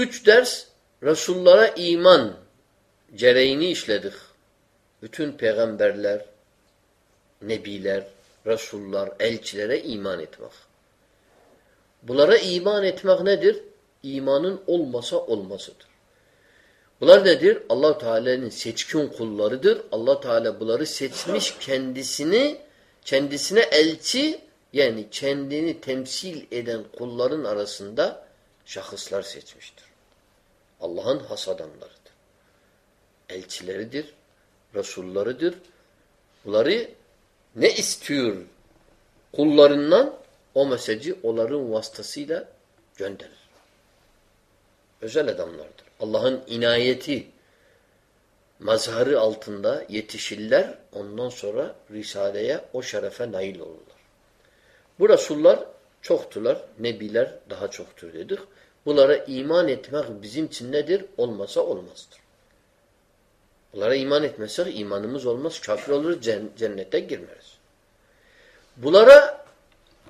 Üç ders Resullara iman gereğini işledik. Bütün peygamberler, nebiler, Resullar, elçilere iman etmek. Bunlara iman etmek nedir? İmanın olmasa olmasıdır. Bunlar nedir? allah Teala'nın seçkin kullarıdır. allah Teala bunları seçmiş kendisini, kendisine elçi yani kendini temsil eden kulların arasında şahıslar seçmiştir. Allah'ın has adamlarıdır. Elçileridir, Resullarıdır. Bunları ne istiyor kullarından? O mesajı onların vasıtasıyla gönderir. Özel adamlardır. Allah'ın inayeti mazharı altında yetişirler. Ondan sonra Risale'ye o şerefe nail olurlar. Bu Resullar çoktular. Nebiler daha çoktur dedik. Bunlara iman etmek bizim için nedir? Olmasa olmazdır. Bunlara iman etmezsek imanımız olmaz. Kafir oluruz, cennete girmeriz. Bunlara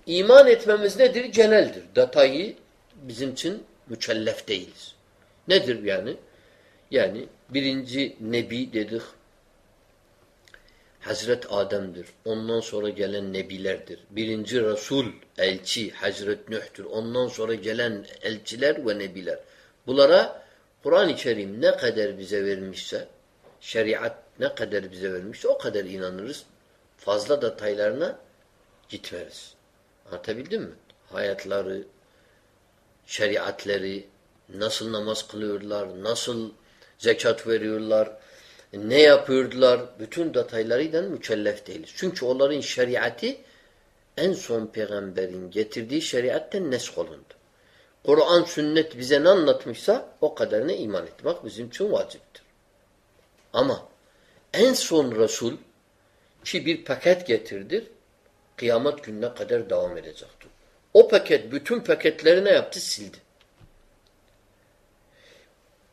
iman etmemiz nedir? Geneldir. Datayı bizim için mükellef değiliz. Nedir yani? Yani birinci nebi dedik. Hazret Adem'dir. Ondan sonra gelen nebilerdir. Birinci Resul, elçi Hazret Nuh'tür. Ondan sonra gelen elçiler ve nebiler. Bunlara Kur'an-ı Kerim ne kadar bize vermişse, şeriat ne kadar bize vermişse o kadar inanırız. Fazla detaylarına gitmeriz. Anlatabildim mi? Hayatları, şeriatleri, nasıl namaz kılıyorlar, nasıl zekat veriyorlar, ne yapıyordular, bütün detaylarıyla mükellef değiliz. Çünkü onların şeriatı en son peygamberin getirdiği şeriatten nesk olundu. Kur'an, sünnet bize ne anlatmışsa o kadarına iman etmek bizim için vaciptir. Ama en son Resul ki bir paket getirdir, kıyamet gününe kadar devam edecektir. O paket bütün paketleri ne yaptı? Sildi.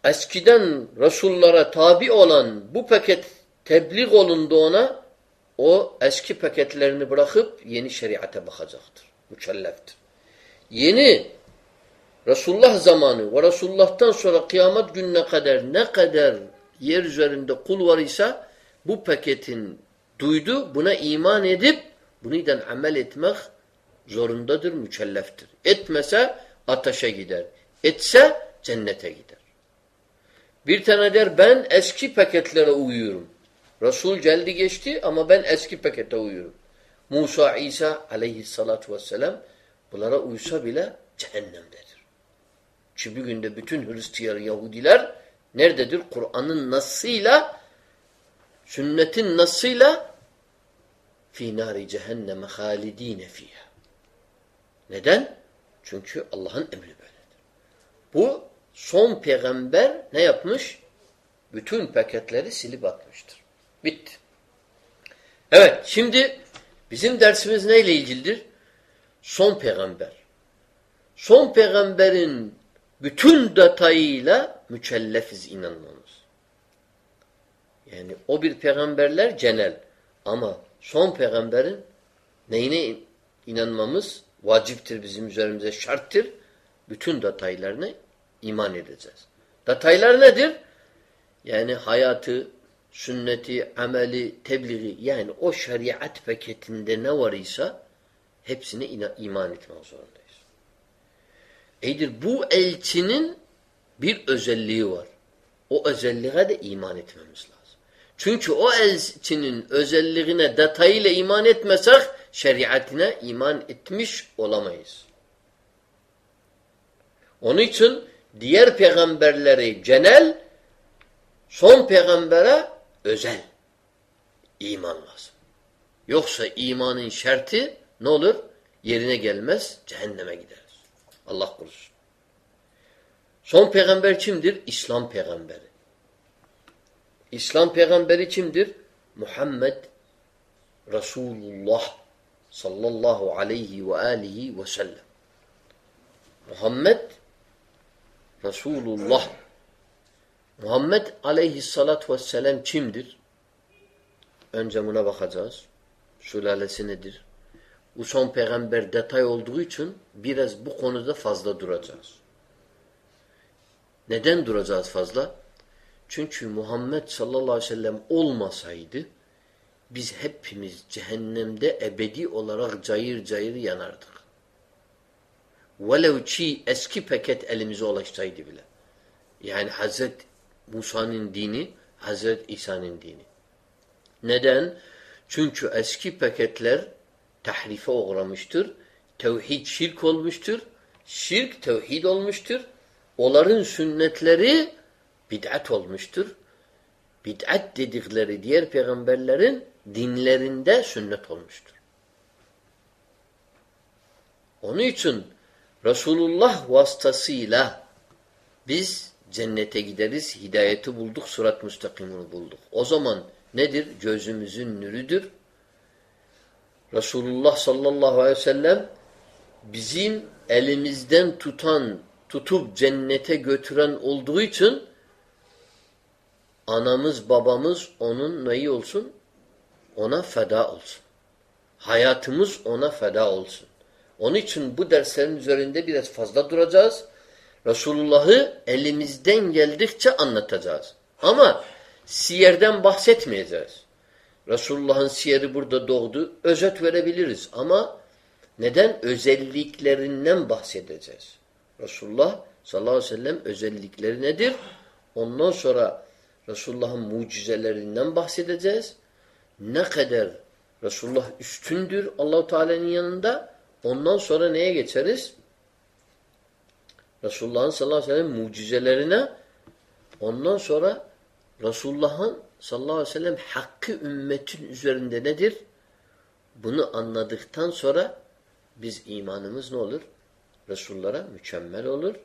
Eskiden Resullara tabi olan bu paket tebliğ olundu ona o eski paketlerini bırakıp yeni şeriate bakacaktır. Mükelleftir. Yeni Resulullah zamanı ve Resulullah'tan sonra kıyamet gününe kadar ne kadar yer üzerinde kul var ise bu paketin duydu, buna iman edip buniden amel etmek zorundadır, mükelleftir. Etmese ateşe gider. Etse cennete gider. Bir tane der ben eski paketlere uyuyorum. Resul geldi geçti ama ben eski pakete uyuyorum. Musa, İsa aleyhissalatu vesselam bunlara uysa bile cehennemdedir. Çünkü bir günde bütün Hristiyan Yahudiler nerededir? Kur'an'ın nasıyla sünnetin nasıyla fi nari cehenneme halidine fiha. Neden? Çünkü Allah'ın emri böyledir. Bu son peygamber ne yapmış? Bütün paketleri silip atmıştır. Bitti. Evet şimdi bizim dersimiz neyle ilgilidir? Son peygamber. Son peygamberin bütün detayıyla mükellefiz inanmamız. Yani o bir peygamberler genel. Ama son peygamberin neyine inanmamız vaciptir bizim üzerimize şarttır. Bütün detaylarını iman edeceğiz. Detaylar nedir? Yani hayatı, sünneti, ameli, tebliği yani o şeriat paketinde ne var ise hepsine iman etmek zorundayız. Eydir bu elçinin bir özelliği var. O özelliğe de iman etmemiz lazım. Çünkü o elçinin özelliğine detayıyla iman etmesek şeriatine iman etmiş olamayız. Onun için diğer peygamberleri genel, son peygambere özel iman lazım. Yoksa imanın şerti ne olur? Yerine gelmez, cehenneme gideriz. Allah korusun. Son peygamber kimdir? İslam peygamberi. İslam peygamberi kimdir? Muhammed Resulullah sallallahu aleyhi ve alihi ve sellem. Muhammed Resulullah Muhammed aleyhissalat vesselam kimdir? Önce buna bakacağız. Sülalesi nedir? Bu son peygamber detay olduğu için biraz bu konuda fazla duracağız. Neden duracağız fazla? Çünkü Muhammed sallallahu aleyhi ve sellem olmasaydı biz hepimiz cehennemde ebedi olarak cayır cayır yanardık. Velev ki eski paket elimize ulaşsaydı bile. Yani Hazret Musa'nın dini, Hazret İsa'nın dini. Neden? Çünkü eski paketler tahrife uğramıştır. Tevhid şirk olmuştur. Şirk tevhid olmuştur. Onların sünnetleri bid'at olmuştur. Bid'at dedikleri diğer peygamberlerin dinlerinde sünnet olmuştur. Onun için Resulullah vasıtasıyla biz cennete gideriz, hidayeti bulduk, surat müstakimini bulduk. O zaman nedir? Gözümüzün nürüdür. Resulullah sallallahu aleyhi ve sellem bizim elimizden tutan, tutup cennete götüren olduğu için anamız, babamız onun neyi olsun? Ona feda olsun. Hayatımız ona feda olsun. Onun için bu derslerin üzerinde biraz fazla duracağız. Resulullah'ı elimizden geldikçe anlatacağız. Ama siyerden bahsetmeyeceğiz. Resulullah'ın siyeri burada doğdu. Özet verebiliriz ama neden? Özelliklerinden bahsedeceğiz. Resulullah sallallahu aleyhi ve sellem özellikleri nedir? Ondan sonra Resulullah'ın mucizelerinden bahsedeceğiz. Ne kadar Resulullah üstündür Allahu Teala'nın yanında. Ondan sonra neye geçeriz? Resulullah'ın sallallahu aleyhi ve sellem mucizelerine ondan sonra Resulullah'ın sallallahu aleyhi ve sellem hakkı ümmetin üzerinde nedir? Bunu anladıktan sonra biz imanımız ne olur? Resullara mükemmel olur.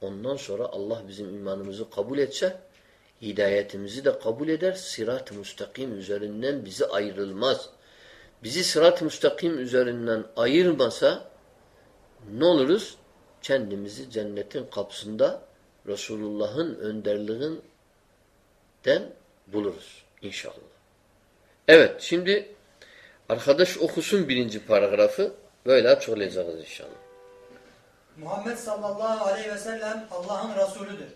Ondan sonra Allah bizim imanımızı kabul etse hidayetimizi de kabul eder. Sırat-ı müstakim üzerinden bizi ayrılmaz. Bizi sırat-ı müstakim üzerinden ayırmasa ne oluruz? Kendimizi cennetin kapısında Resulullah'ın önderliğinden buluruz inşallah. Evet şimdi arkadaş okusun birinci paragrafı. Böyle açıklayacağız inşallah. Muhammed sallallahu aleyhi ve sellem Allah'ın Resulüdür.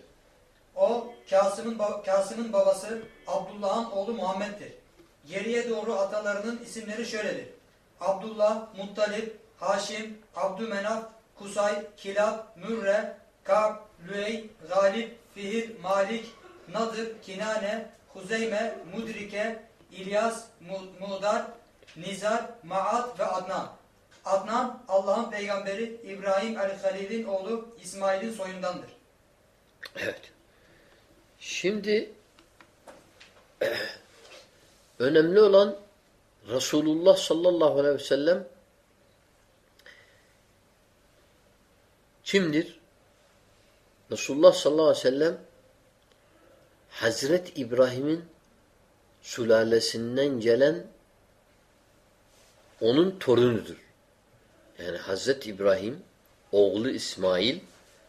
O Kasım'ın Kasım'ın babası Abdullah'ın oğlu Muhammed'dir. Geriye doğru atalarının isimleri şöyledir. Abdullah, Muttalip, Haşim, Abdümenaf, Kusay, Kilab, Mürre, Kab, Lüey, Galip, Fihir, Malik, Nadır, Kinane, Huzeyme, Mudrike, İlyas, Mudar, Nizar, Maat ve Adnan. Adnan Allah'ın peygamberi İbrahim el-Halil'in oğlu İsmail'in soyundandır. Evet. Şimdi önemli olan Resulullah sallallahu aleyhi ve sellem kimdir? Resulullah sallallahu aleyhi ve sellem Hazret İbrahim'in sülalesinden gelen onun torunudur. Yani Hazret İbrahim oğlu İsmail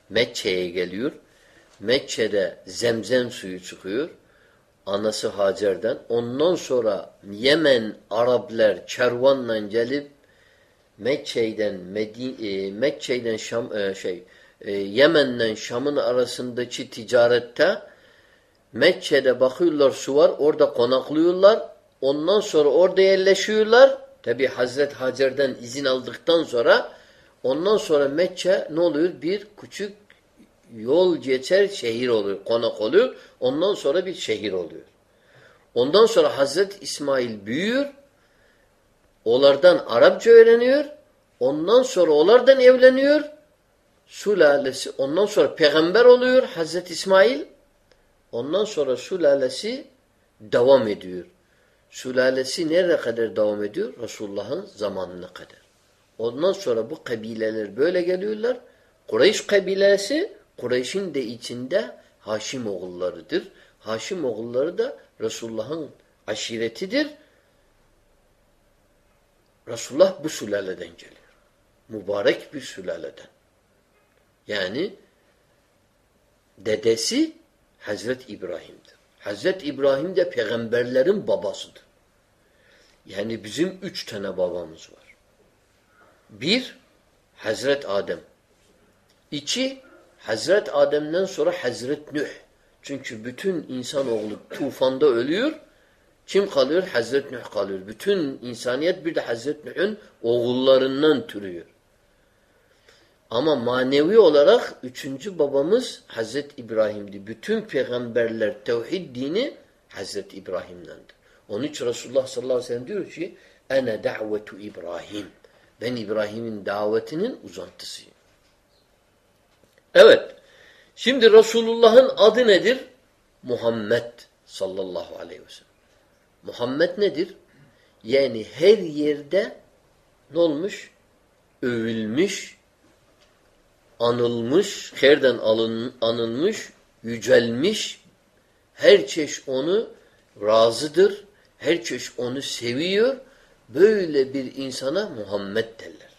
Mekke'ye geliyor. Mekke'de zemzem suyu çıkıyor. Anası Hacer'den. Ondan sonra Yemen Araplar kervanla gelip Mekke'den Medine, Mekke'den Şam e, şey e, Yemen'den Şam'ın arasındaki ticarette Mekke'de bakıyorlar su var. Orada konaklıyorlar. Ondan sonra orada yerleşiyorlar. Tabi Hazret Hacer'den izin aldıktan sonra ondan sonra Mekke ne oluyor? Bir küçük yol geçer şehir oluyor. Konak oluyor. Ondan sonra bir şehir oluyor. Ondan sonra Hazret İsmail büyüyor. Onlardan Arapça öğreniyor. Ondan sonra onlardan evleniyor. Sulalesi. Ondan sonra peygamber oluyor Hazret İsmail. Ondan sonra sulalesi devam ediyor. Sülalesi nereye kadar devam ediyor? Resulullah'ın zamanına kadar. Ondan sonra bu kabileler böyle geliyorlar. Kureyş kabilesi Kureyş'in de içinde Haşim oğullarıdır. Haşim oğulları da Resulullah'ın aşiretidir. Resulullah bu sülaleden geliyor. Mübarek bir sülaleden. Yani dedesi Hazret İbrahim'dir. Hazret İbrahim de peygamberlerin babasıdır. Yani bizim üç tane babamız var. Bir, Hazret Adem. İki, Hazret Adem'den sonra Hazret Nuh. Çünkü bütün insanoğlu tufanda ölüyor. Kim kalıyor? Hazret Nuh kalıyor. Bütün insaniyet bir de Hazret Nuh'un oğullarından türüyor. Ama manevi olarak üçüncü babamız Hazret İbrahim'di. Bütün peygamberler tevhid dini Hazret İbrahim'dendir. Onun için Resulullah sallallahu aleyhi ve sellem diyor ki ene da'vetu İbrahim. Ben İbrahim'in davetinin uzantısıyım. Evet. Şimdi Resulullah'ın adı nedir? Muhammed sallallahu aleyhi ve sellem. Muhammed nedir? Yani her yerde ne olmuş? Övülmüş, anılmış, herden alın, anılmış, yücelmiş. Her çeşit onu razıdır. Her çeşit onu seviyor. Böyle bir insana Muhammed derler.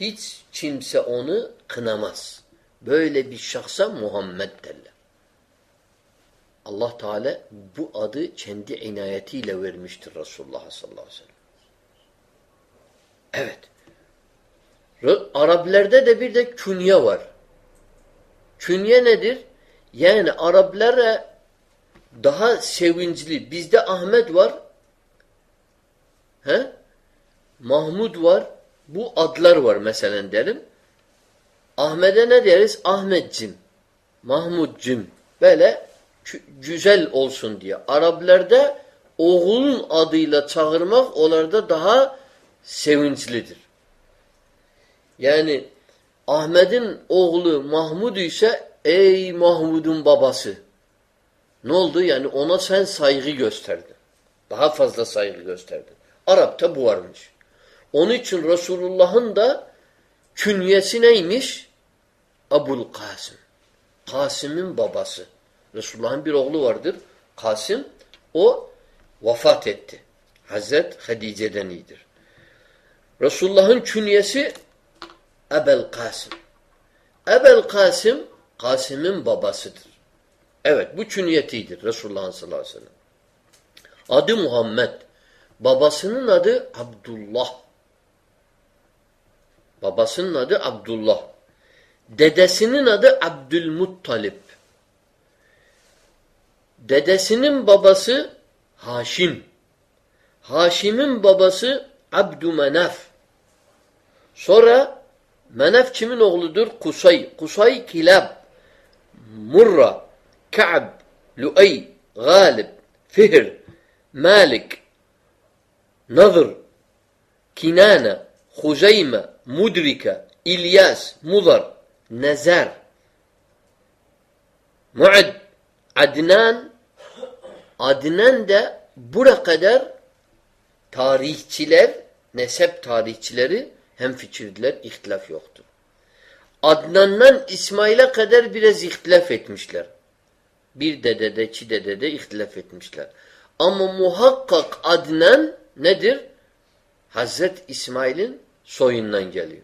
Hiç kimse onu kınamaz. Böyle bir şahsa Muhammed derler. Allah Teala bu adı kendi inayetiyle vermiştir Resulullah sallallahu aleyhi ve sellem. Evet. Arablerde de bir de künye var. Künye nedir? Yani Araplara daha sevinçli. Bizde Ahmet var. He? Mahmud var. Bu adlar var mesela derim. Ahmet'e ne deriz? Ahmetcim. Mahmudcim. Böyle güzel olsun diye. Araplarda oğulun adıyla çağırmak onlarda daha sevinçlidir. Yani Ahmet'in oğlu Mahmud ise ey Mahmud'un babası. Ne oldu? Yani ona sen saygı gösterdin. Daha fazla saygı gösterdin. Arap'ta bu varmış. Onun için Resulullah'ın da künyesi neymiş? Abul Kasım. Kasım'ın babası. Resulullah'ın bir oğlu vardır. Kasım. O vefat etti. Hazret Hadice'den iyidir. Resulullah'ın künyesi Ebel Kasım. Ebel Kasım, Kasım'ın babasıdır. Evet, bu künyetidir Resulullah sallallahu aleyhi ve sellem. Adı Muhammed. Babasının adı Abdullah. Babasının adı Abdullah. Dedesinin adı Abdülmuttalip. Dedesinin babası Haşim. Haşim'in babası Abdümenaf. Sonra Menef kimin oğludur? Kusay. Kusay Kilab. Murra. Ka'b. Lu'ay. Galib. Fihr. Malik. Nazır. Kinana. Huzeyme. Mudrika. İlyas. Mudar. Nezar. Muad. Adnan. Adnan da bura kadar tarihçiler, nesep tarihçileri hem fikirdiler, ihtilaf yoktur. Adnan'dan İsmail'e kadar biraz ihtilaf etmişler. Bir dedede, iki dedede ihtilaf etmişler. Ama muhakkak Adnan nedir? Hazret İsmail'in soyundan geliyor.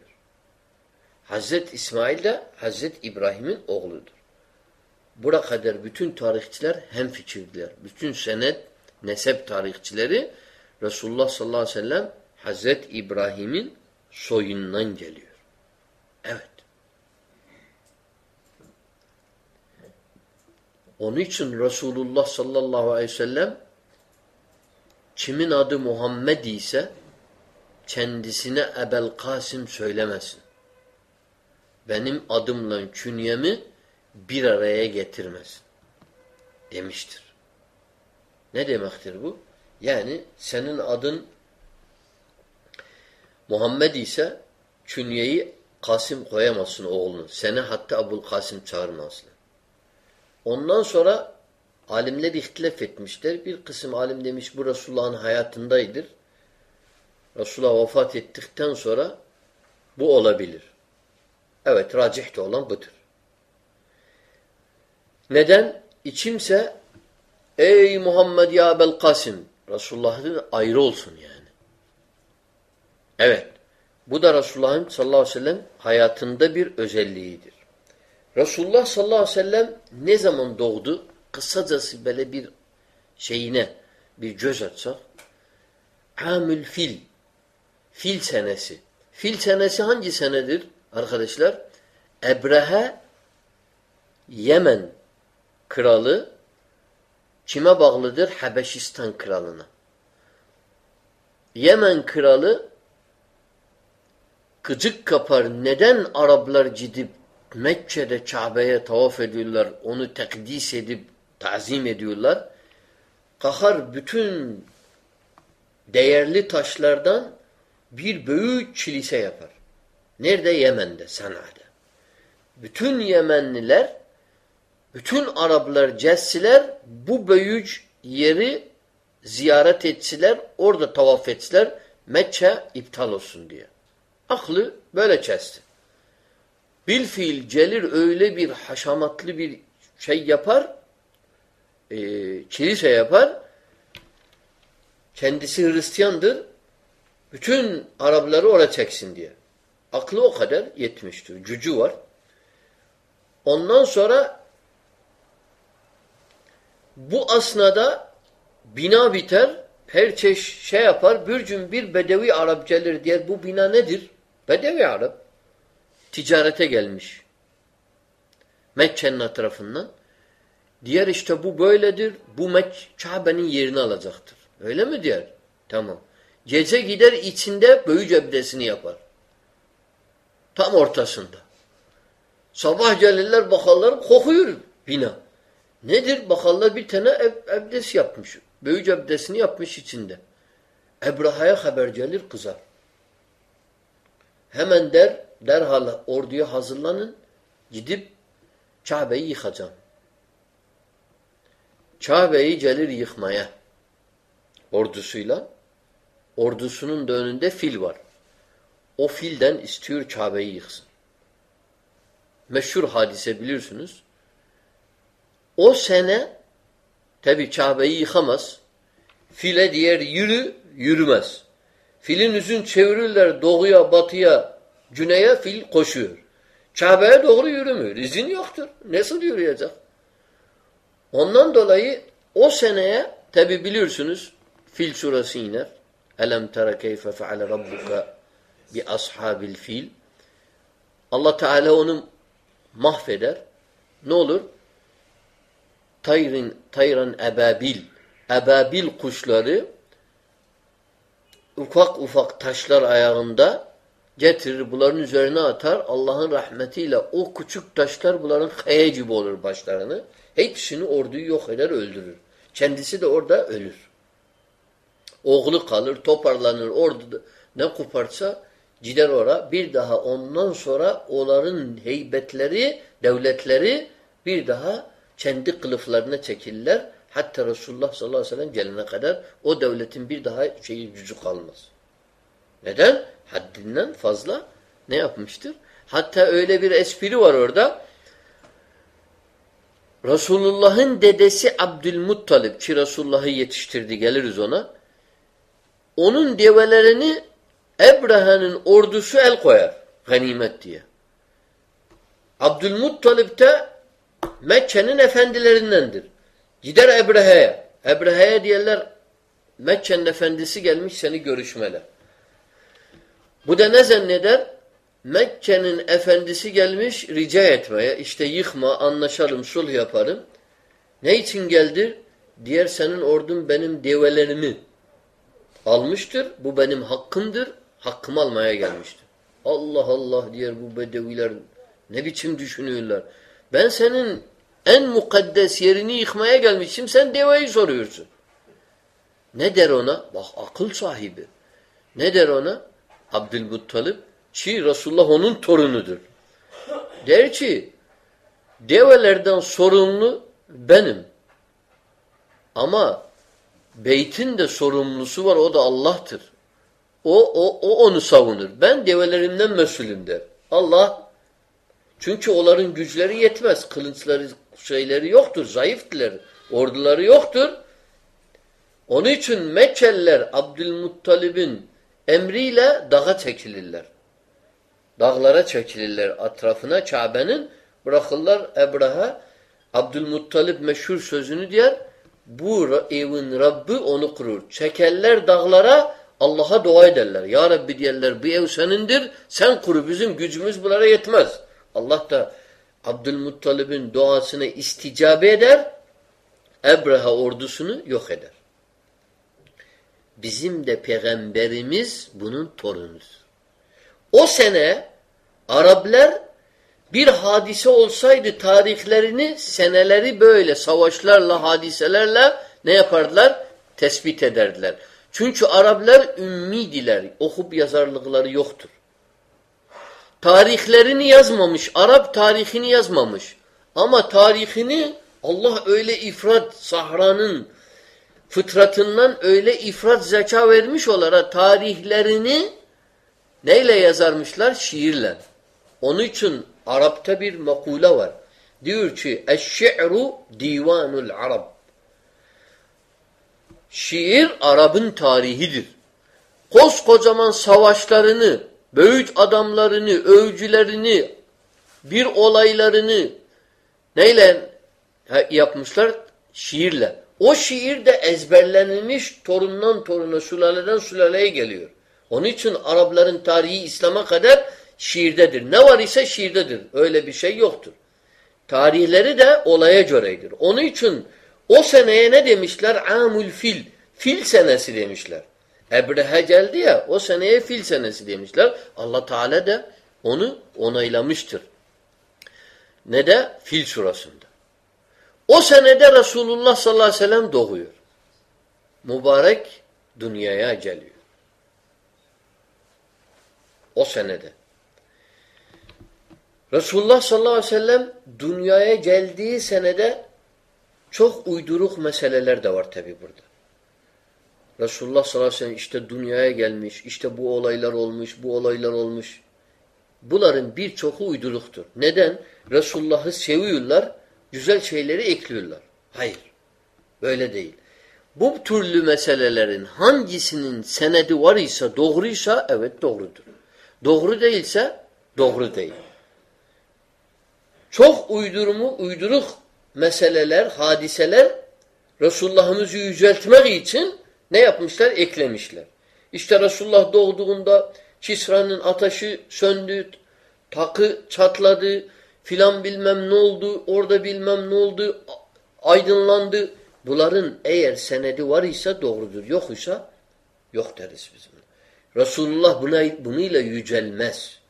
Hazret İsmail de Hazret İbrahim'in oğludur. Bura kadar bütün tarihçiler hem fikirdiler. Bütün senet, nesep tarihçileri Resulullah sallallahu aleyhi ve sellem Hazret İbrahim'in soyundan geliyor. Evet. Onun için Resulullah sallallahu aleyhi ve sellem kimin adı Muhammed ise kendisine Ebel Kasım söylemesin. Benim adımla künyemi bir araya getirmesin. Demiştir. Ne demektir bu? Yani senin adın Muhammed ise künyeyi Kasım koyamazsın oğlunun. Seni hatta Abul Kasım çağırmazsın. Ondan sonra alimler ihtilaf etmişler. Bir kısım alim demiş bu Resulullah'ın hayatındaydır. Resulullah vefat ettikten sonra bu olabilir. Evet, racih olan budur. Neden? İçimse ey Muhammed ya Abel Kasım Resulullah'ın ayrı olsun yani. Evet. Bu da Resulullah'ın sallallahu aleyhi ve sellem hayatında bir özelliğidir. Resulullah sallallahu aleyhi ve sellem ne zaman doğdu? Kısacası böyle bir şeyine bir göz atsak. Amül fil. Fil senesi. Fil senesi hangi senedir arkadaşlar? Ebrehe Yemen kralı kime bağlıdır? Habeşistan kralına. Yemen kralı gıcık kapar. Neden Araplar gidip Mekke'de Kabe'ye tavaf ediyorlar, onu tekdis edip tazim ediyorlar? Kahar bütün değerli taşlardan bir büyük kilise yapar. Nerede? Yemen'de, Sana'da. Bütün Yemenliler, bütün Araplar, Cessiler bu büyük yeri ziyaret etsiler, orada tavaf etsiler, Mekke iptal olsun diye. Aklı böyle kesti. Bil fiil gelir öyle bir haşamatlı bir şey yapar, e, kilise yapar, kendisi Hristiyandır, bütün Arapları oraya çeksin diye. Aklı o kadar yetmiştir. Gücü var. Ondan sonra bu asnada bina biter, her çeşit şey yapar, bir gün bir bedevi Arap gelir diye bu bina nedir? Bedevi Arap. Ticarete gelmiş. Mekke'nin etrafından. Diğer işte bu böyledir, bu Kabe'nin yerini alacaktır. Öyle mi diyor? Tamam. Gece gider içinde böyü cebdesini yapar. Tam ortasında. Sabah gelirler bakarlar kokuyor bina. Nedir? Bakarlar bir tane ev, ebdes yapmış. Böyüc ebdesini yapmış içinde. Ebraha'ya haber gelir kızar. Hemen der, derhal orduya hazırlanın. Gidip Kabe'yi yıkacağım. Kabe'yi gelir yıkmaya. Ordusuyla. Ordusunun da önünde fil var. O filden istiyor Kabe'yi yıksın. Meşhur hadise bilirsiniz. O sene tabi Kabe'yi yıkamaz. File diğer yürü, yürümez. Filin yüzün çevirirler doğuya, batıya, güneye fil koşuyor. Kabe'ye doğru yürümüyor. İzin yoktur. Nasıl yürüyecek? Ondan dolayı o seneye tabi biliyorsunuz Fil suresi iner. Elem tera keyfe feale rabbuka bi ashabil fil. Allah Teala onu mahveder. Ne olur? Tayrin, tayran ebabil. Ebabil kuşları ufak ufak taşlar ayağında getirir, bunların üzerine atar. Allah'ın rahmetiyle o küçük taşlar bunların kaya gibi olur başlarını. Hepsini orduyu yok eder, öldürür. Kendisi de orada ölür. Oğlu kalır, toparlanır. Orada ne koparsa gider ora. Bir daha ondan sonra onların heybetleri, devletleri bir daha kendi kılıflarına çekirler. Hatta Resulullah sallallahu aleyhi ve sellem gelene kadar o devletin bir daha şeyi gücü kalmaz. Neden? Haddinden fazla ne yapmıştır? Hatta öyle bir espri var orada. Resulullah'ın dedesi Abdülmuttalip ki Resulullah'ı yetiştirdi geliriz ona. Onun develerini Ebraha'nın ordusu el koyar. Ganimet diye. Abdülmuttalip de Mekke'nin efendilerindendir. Gider Ebraha'ya. Ebraha'ya diyorlar Mekke'nin efendisi gelmiş seni görüşmeli. Bu da ne zanneder? Mekke'nin efendisi gelmiş rica etmeye. İşte yıkma, anlaşalım, sulh yaparım. Ne için geldir? Diğer senin ordun benim develerimi almıştır. Bu benim hakkımdır. Hakkımı almaya gelmiştir. Allah Allah diğer bu bedeviler ne biçim düşünüyorlar. Ben senin en mukaddes yerini yıkmaya gelmişim. Sen deveyi soruyorsun. Ne der ona? Bak akıl sahibi. Ne der ona? Abdülmuttalip ki Resulullah onun torunudur. Der ki develerden sorumlu benim. Ama beytin de sorumlusu var o da Allah'tır. O, o, o onu savunur. Ben develerimden mesulüm der. Allah çünkü onların güçleri yetmez. Kılınçları şeyleri yoktur. Zayıftılar. Orduları yoktur. Onun için Mekkeliler Abdülmuttalib'in emriyle dağa çekilirler. Dağlara çekilirler etrafına Kabe'nin bırakırlar Ebraha Abdülmuttalib meşhur sözünü diyer bu evin Rabbi onu kurur. Çekerler dağlara Allah'a dua ederler. Ya Rabbi diyorlar bu ev senindir sen kuru bizim gücümüz bunlara yetmez. Allah da Abdülmuttalib'in duasına isticabe eder. Ebreha ordusunu yok eder. Bizim de peygamberimiz bunun torunudur. O sene Araplar bir hadise olsaydı tarihlerini seneleri böyle savaşlarla, hadiselerle ne yapardılar? Tespit ederdiler. Çünkü Araplar ümmidiler. Okup yazarlıkları yoktur. Tarihlerini yazmamış. Arap tarihini yazmamış. Ama tarihini Allah öyle ifrat sahranın fıtratından öyle ifrat zeka vermiş olarak tarihlerini neyle yazarmışlar? Şiirle. Onun için Arap'ta bir makule var. Diyor ki Eşşi'ru divanul Arab. Şiir Arap'ın tarihidir. Koskocaman savaşlarını, büyük adamlarını, övgülerini, bir olaylarını neyle yapmışlar? Şiirle. O şiir de ezberlenmiş torundan toruna, sülaleden sülaleye geliyor. Onun için Arapların tarihi İslam'a kadar şiirdedir. Ne var ise şiirdedir. Öyle bir şey yoktur. Tarihleri de olaya göreydir. Onun için o seneye ne demişler? Amul fil. Fil senesi demişler. Ebrehe geldi ya o seneye fil senesi demişler. Allah Teala da onu onaylamıştır. Ne de fil surasında. O senede Resulullah sallallahu aleyhi ve sellem doğuyor. Mübarek dünyaya geliyor. O senede. Resulullah sallallahu aleyhi ve sellem dünyaya geldiği senede çok uyduruk meseleler de var tabi burada. Resulullah sallallahu aleyhi ve sellem işte dünyaya gelmiş, işte bu olaylar olmuş, bu olaylar olmuş. Bunların birçoku uyduruktur. Neden? Resulullah'ı seviyorlar, güzel şeyleri ekliyorlar. Hayır, böyle değil. Bu türlü meselelerin hangisinin senedi var ise, doğruysa evet doğrudur. Doğru değilse doğru değil. Çok uydurumu, uyduruk meseleler, hadiseler Resulullah'ımızı yüceltmek için ne yapmışlar? Eklemişler. İşte Resulullah doğduğunda Kisra'nın ateşi söndü, takı çatladı, filan bilmem ne oldu, orada bilmem ne oldu, aydınlandı. Bunların eğer senedi var ise doğrudur, yok ise yok deriz biz bunu. Resulullah buna, bununla yücelmez.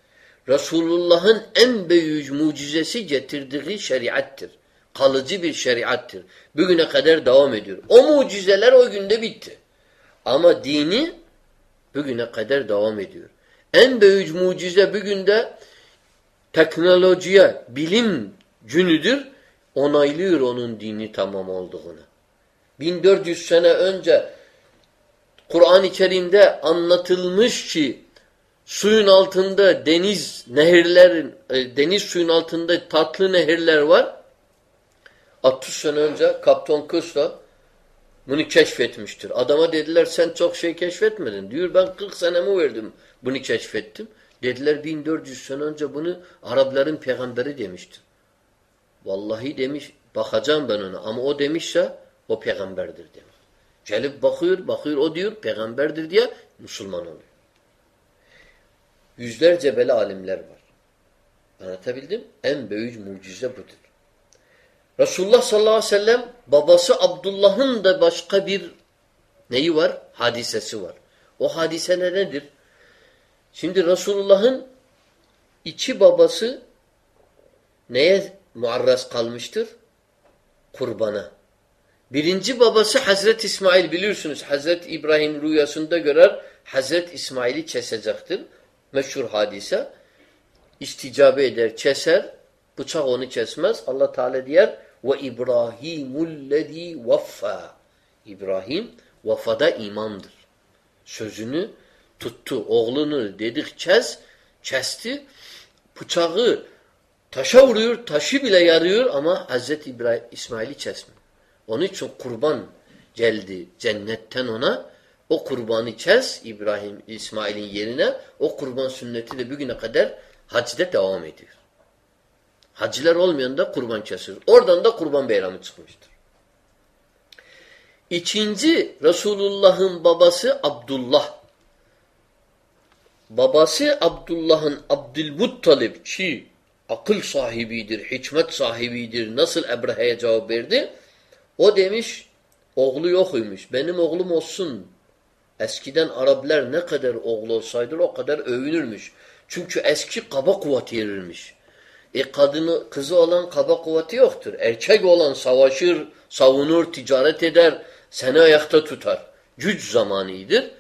Resulullah'ın en büyük mucizesi getirdiği şeriattir. Kalıcı bir şeriattır. Bugüne kadar devam ediyor. O mucizeler o günde bitti. Ama dini bugüne kadar devam ediyor. En büyük mucize bugün de teknolojiye, bilim günüdür. Onaylıyor onun dini tamam olduğunu. 1400 sene önce Kur'an-ı Kerim'de anlatılmış ki suyun altında deniz nehirlerin e, deniz suyun altında tatlı nehirler var. 60 sene önce Kaptan Kusto bunu keşfetmiştir. Adama dediler sen çok şey keşfetmedin. Diyor ben 40 senemi verdim bunu keşfettim. Dediler 1400 sene önce bunu Arapların peygamberi demiştir. Vallahi demiş bakacağım ben ona ama o demişse o peygamberdir demiş. Gelip bakıyor, bakıyor o diyor peygamberdir diye Müslüman oluyor. Yüzlerce böyle alimler var. Anlatabildim? En büyük mucize budur. Resulullah sallallahu aleyhi ve sellem babası Abdullah'ın da başka bir neyi var? Hadisesi var. O hadise ne nedir? Şimdi Resulullah'ın iki babası neye muarraz kalmıştır? Kurbana. Birinci babası Hazreti İsmail biliyorsunuz. Hazreti İbrahim rüyasında görer Hazreti İsmail'i kesecektir. Meşhur hadise. İsticabe eder, keser. Bıçak onu kesmez. Allah Teala diyer ve İbrahimullezî vaffa. İbrahim vafada imamdır. Sözünü tuttu. Oğlunu dedik kes, kesti. Bıçağı taşa vuruyor, taşı bile yarıyor ama Hazreti İbrahim İsmail'i kesmiyor. Onun için kurban geldi cennetten ona. O kurbanı kes İbrahim İsmail'in yerine. O kurban sünneti de bugüne kadar hacda devam ediyor. Hacılar olmayan da kurban kesiyor. Oradan da kurban bayramı çıkmıştır. İkinci Resulullah'ın babası Abdullah. Babası Abdullah'ın Abdülmuttalib ki akıl sahibidir, hikmet sahibidir. Nasıl Ebrehe'ye cevap verdi? O demiş, oğlu yokuymuş. Benim oğlum olsun. Eskiden Araplar ne kadar oğlu olsaydı o kadar övünürmüş. Çünkü eski kaba kuvveti verirmiş. E kadını, kızı olan kaba kuvveti yoktur. Erkek olan savaşır, savunur, ticaret eder, seni ayakta tutar. Güç zamanıdır.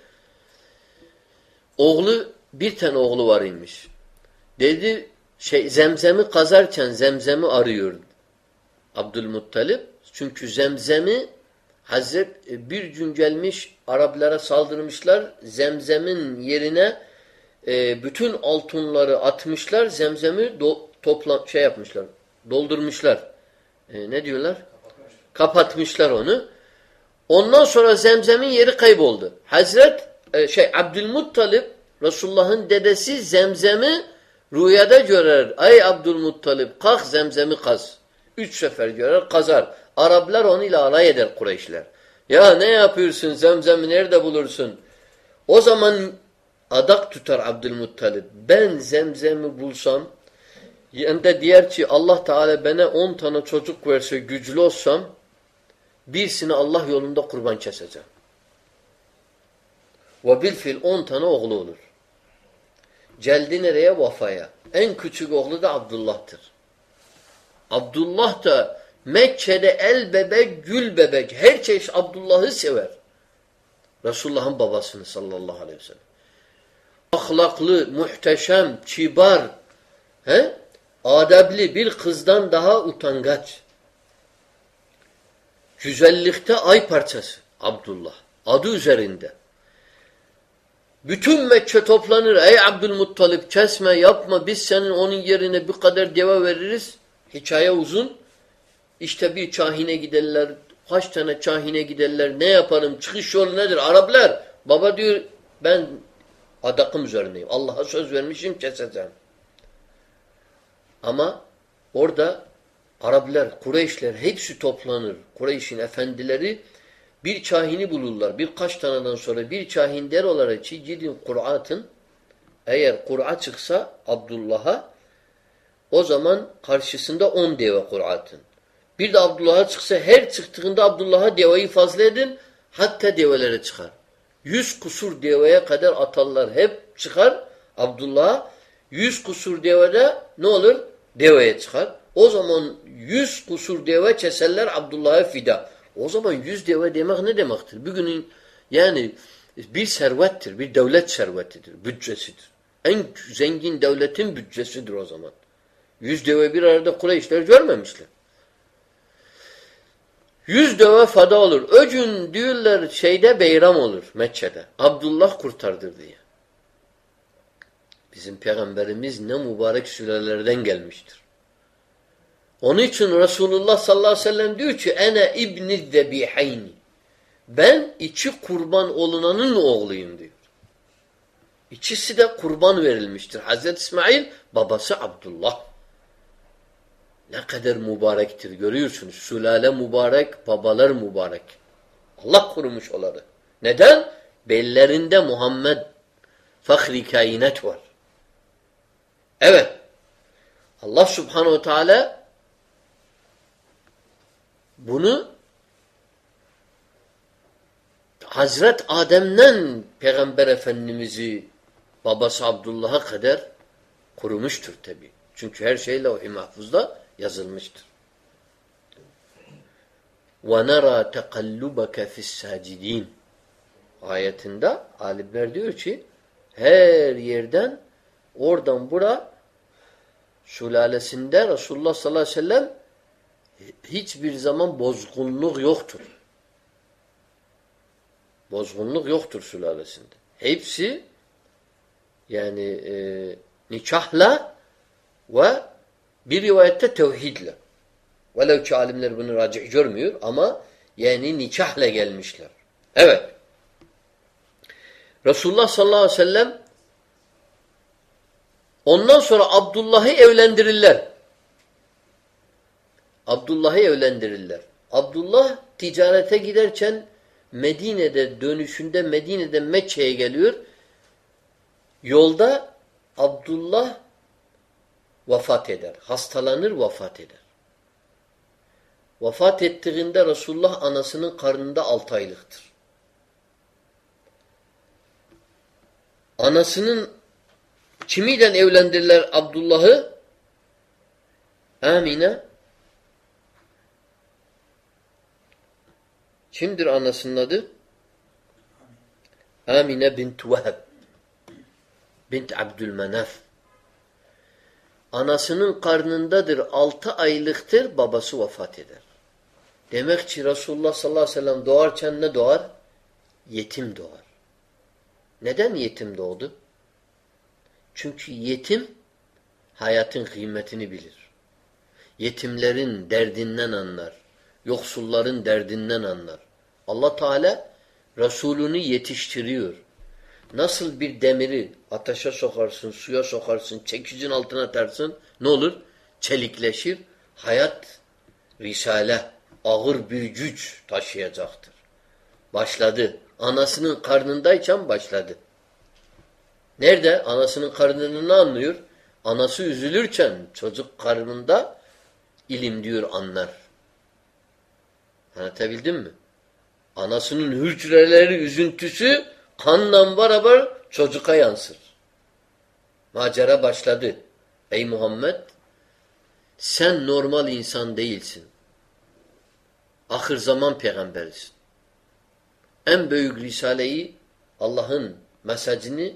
Oğlu, bir tane oğlu var imiş. Dedi, şey, zemzemi kazarken zemzemi arıyor. Abdülmuttalip. Çünkü zemzemi Hazret e, bir gün gelmiş Araplara saldırmışlar. Zemzemin yerine e, bütün altınları atmışlar. Zemzemi topla şey yapmışlar. Doldurmuşlar. E, ne diyorlar? Kapatmışlar onu. Ondan sonra zemzemin yeri kayboldu. Hazret e, şey Abdülmuttalip Resulullah'ın dedesi zemzemi rüyada görer. Ey Abdülmuttalip kalk zemzemi kaz. Üç sefer görer kazar. Araplar onu ile alay eder Kureyşler. Ya ne yapıyorsun zemzemi nerede bulursun? O zaman adak tutar Abdülmuttalip. Ben zemzemi bulsam yanında diğer ki Allah Teala bana on tane çocuk verse güçlü olsam birisini Allah yolunda kurban keseceğim. Ve bilfil on tane oğlu olur. Geldi nereye? Vafaya. En küçük oğlu da Abdullah'tır. Abdullah da Mekke'de el bebek, gül bebek. Her çeşit Abdullah'ı sever. Resulullah'ın babasını sallallahu aleyhi ve sellem. Ahlaklı, muhteşem, kibar, he? adabli bir kızdan daha utangaç. Güzellikte ay parçası Abdullah. Adı üzerinde. Bütün Mekke toplanır. Ey Abdülmuttalip kesme yapma biz senin onun yerine bir kadar deva veririz. Hikaye uzun. İşte bir çahine giderler. Kaç tane çahine giderler. Ne yaparım? Çıkış yolu nedir? Araplar. Baba diyor ben adakım üzerindeyim. Allah'a söz vermişim keseceğim. Ama orada Araplar, Kureyşler hepsi toplanır. Kureyş'in efendileri bir çahini bulurlar. Birkaç taneden sonra bir çahin der olarak ki gidin Kur'at'ın eğer Kur'a çıksa Abdullah'a o zaman karşısında on deve Kur'at'ın. Bir de Abdullah'a çıksa her çıktığında Abdullah'a devayı fazla edin hatta develere çıkar. Yüz kusur deveye kadar atarlar hep çıkar Abdullah'a. Yüz kusur devede ne olur? Deveye çıkar. O zaman yüz kusur deve keserler Abdullah'a fida. O zaman yüz deve demek ne demektir? Bugünün yani bir servettir, bir devlet servetidir, bütçesidir. En zengin devletin bütçesidir o zaman. Yüz deve bir arada Kureyşler görmemişler. Yüz deve fada olur. O gün diyorlar şeyde beyram olur Mekke'de. Abdullah kurtardır diye. Bizim peygamberimiz ne mübarek sürelerden gelmiştir. Onun için Resulullah sallallahu aleyhi ve sellem diyor ki ene ibni zebiheyni. Ben iki kurban olunanın oğluyum diyor. İkisi de kurban verilmiştir. Hazreti İsmail babası Abdullah. Ne kadar mübarektir görüyorsunuz. Sülale mübarek, babalar mübarek. Allah kurumuş onları. Neden? Bellerinde Muhammed fahri kainat var. Evet. Allah subhanehu teala bunu Hazret Adem'den Peygamber Efendimiz'i babası Abdullah'a kadar kurumuştur tabi. Çünkü her şey levh-i yazılmıştır. وَنَرَى تَقَلُّبَكَ فِي السَّاجِد۪ينَ Ayetinde alimler diyor ki her yerden oradan bura sülalesinde Resulullah sallallahu aleyhi ve sellem hiçbir zaman bozgunluk yoktur. Bozgunluk yoktur sülalesinde. Hepsi yani e, nikahla ve bir rivayette tevhidle. Velev ki alimler bunu racih görmüyor ama yani nikahla gelmişler. Evet. Resulullah sallallahu aleyhi ve sellem ondan sonra Abdullah'ı evlendirirler. Abdullah'ı evlendirirler. Abdullah ticarete giderken Medine'de dönüşünde Medine'den Mekke'ye geliyor. Yolda Abdullah vefat eder. Hastalanır, vefat eder. Vefat ettiğinde Resulullah anasının karnında altı aylıktır. Anasının kimiyle evlendirdiler Abdullah'ı? Amine. Kimdir anasının adı? Amine bint Veheb. Bint Abdülmenaf. Anasının karnındadır. Altı aylıktır. Babası vefat eder. Demek ki Resulullah sallallahu aleyhi ve sellem doğarken ne doğar? Yetim doğar. Neden yetim doğdu? Çünkü yetim hayatın kıymetini bilir. Yetimlerin derdinden anlar. Yoksulların derdinden anlar. Allah Teala Resulünü yetiştiriyor. Nasıl bir demiri ateşe sokarsın, suya sokarsın, çekicin altına atarsın ne olur? Çelikleşir. Hayat, risale, ağır bir güç taşıyacaktır. Başladı. Anasının karnındayken başladı. Nerede? Anasının karnını ne anlıyor? Anası üzülürken çocuk karnında ilim diyor anlar. Anlatabildim mi? Anasının hücreleri, üzüntüsü kanla beraber çocuğa yansır. Macera başladı. Ey Muhammed sen normal insan değilsin. Ahir zaman peygamberisin. En büyük risaleyi Allah'ın mesajını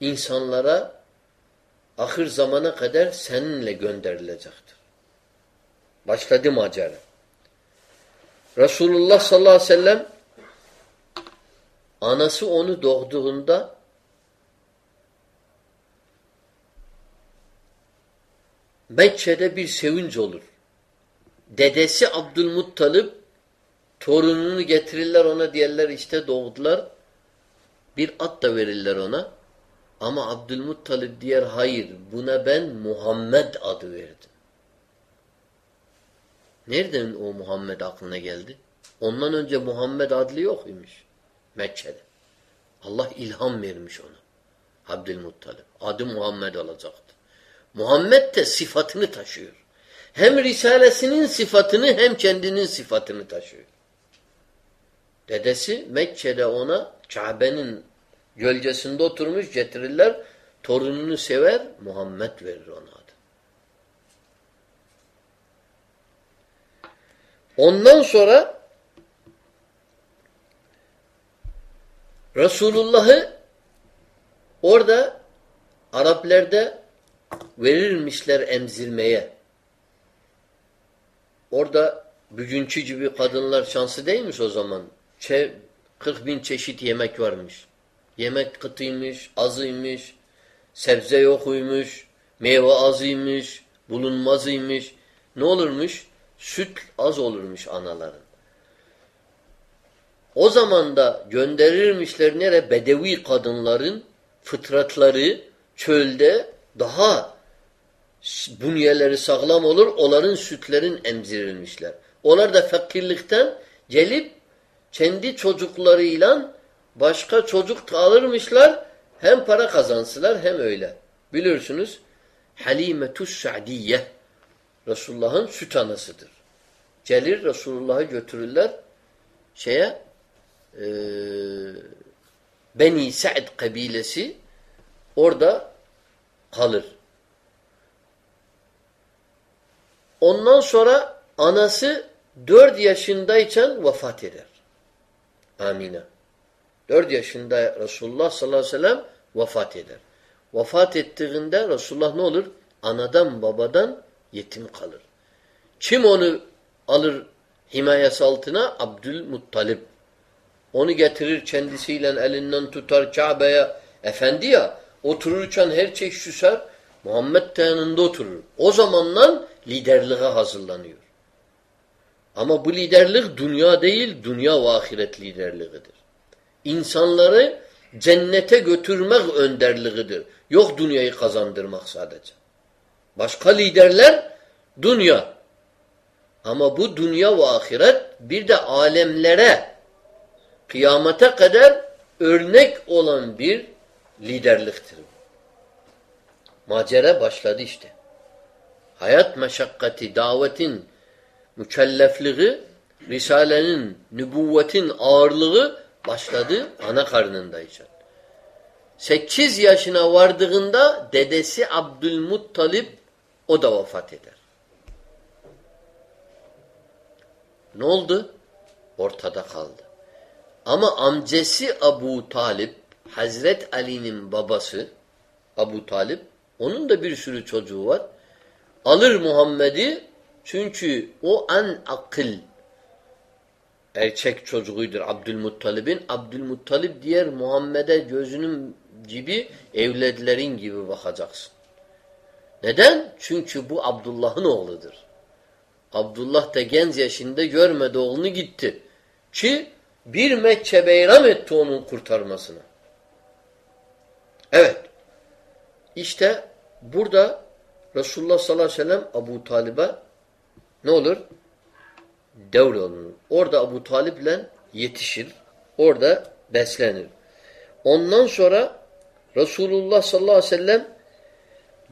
insanlara ahir zamana kadar seninle gönderilecektir. Başladı macera. Resulullah sallallahu aleyhi ve sellem anası onu doğduğunda Mekke'de bir sevinç olur. Dedesi Abdülmuttalip torununu getirirler ona diyorlar işte doğdular. Bir at da verirler ona. Ama Abdülmuttalip diyor hayır buna ben Muhammed adı verdim. Nereden o Muhammed aklına geldi? Ondan önce Muhammed adlı yok imiş Mekke'de. Allah ilham vermiş ona. Abdülmuttalip. Adı Muhammed olacaktı. Muhammed de sıfatını taşıyor. Hem Risalesinin sıfatını hem kendinin sıfatını taşıyor. Dedesi Mekke'de ona Kabe'nin gölgesinde oturmuş getirirler. Torununu sever, Muhammed verir ona adı. Ondan sonra Resulullah'ı orada Araplerde verirmişler emzirmeye. Orada bugünkü gibi kadınlar şansı değilmiş o zaman. 40 bin çeşit yemek varmış. Yemek kıtıymış, azıymış, sebze yokuymuş, meyve azıymış, bulunmazıymış. Ne olurmuş? Süt az olurmuş anaların. O zaman da gönderirmişler nere? Bedevi kadınların fıtratları çölde daha bünyeleri sağlam olur. Onların sütlerin emzirilmişler. Onlar da fakirlikten gelip kendi çocuklarıyla başka çocuk alırmışlar. Hem para kazansılar hem öyle. Biliyorsunuz Halimetus Sa'diye Resulullah'ın süt anasıdır. Gelir Resulullah'ı götürürler şeye e, Beni Sa'd kabilesi orada kalır. Ondan sonra anası dört yaşındayken vefat eder. Amine. Dört yaşında Resulullah sallallahu aleyhi ve sellem vefat eder. Vefat ettiğinde Resulullah ne olur? Anadan babadan yetim kalır. Kim onu alır himayesi altına? Abdülmuttalip. Onu getirir kendisiyle elinden tutar Kabe'ye. Efendi ya otururken her şey süser. Muhammed de yanında oturur. O zamandan liderliğe hazırlanıyor. Ama bu liderlik dünya değil, dünya ve ahiret liderliğidir. İnsanları cennete götürmek önderliğidir. Yok dünyayı kazandırmak sadece. Başka liderler dünya. Ama bu dünya ve ahiret bir de alemlere kıyamete kadar örnek olan bir liderliktir. Macera başladı işte. hayat meşakkati, davetin mükellefliği, Risalenin, nübüvvetin ağırlığı başladı ana karnındayken. Sekiz yaşına vardığında dedesi Abdülmuttalip o da vefat eder. Ne oldu? Ortada kaldı. Ama amcası Abu Talip, Hazret Ali'nin babası Abu Talip, onun da bir sürü çocuğu var. Alır Muhammed'i çünkü o en akıl erkek çocuğuydur Abdülmuttalib'in. Abdülmuttalib diğer Muhammed'e gözünün gibi evledilerin gibi bakacaksın. Neden? Çünkü bu Abdullah'ın oğludur. Abdullah da genç yaşında görmedi oğlunu gitti. Ki bir Mekke beyram etti onun kurtarmasına. Evet. İşte burada Resulullah sallallahu aleyhi ve sellem Abu Talib'e ne olur? Devrolunur. Orada Abu Talib'le yetişir. Orada beslenir. Ondan sonra Resulullah sallallahu aleyhi ve sellem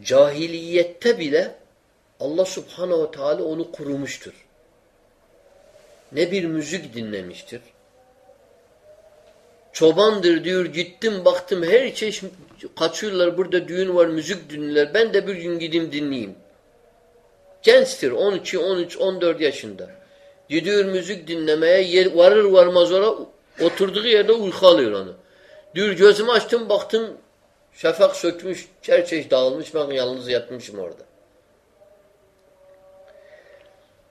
cahiliyette bile Allah subhanehu ve teala onu kurumuştur. Ne bir müzik dinlemiştir. Çobandır diyor gittim baktım her şey kaçıyorlar burada düğün var müzik dinler. Ben de bir gün gideyim dinleyeyim. Gençtir 12, 13, 14 yaşında. Gidiyor müzik dinlemeye yer, varır varmaz ora oturduğu yerde uyku alıyor onu. Diyor gözümü açtım baktım şafak sökmüş, çerçeği dağılmış ben yalnız yatmışım orada.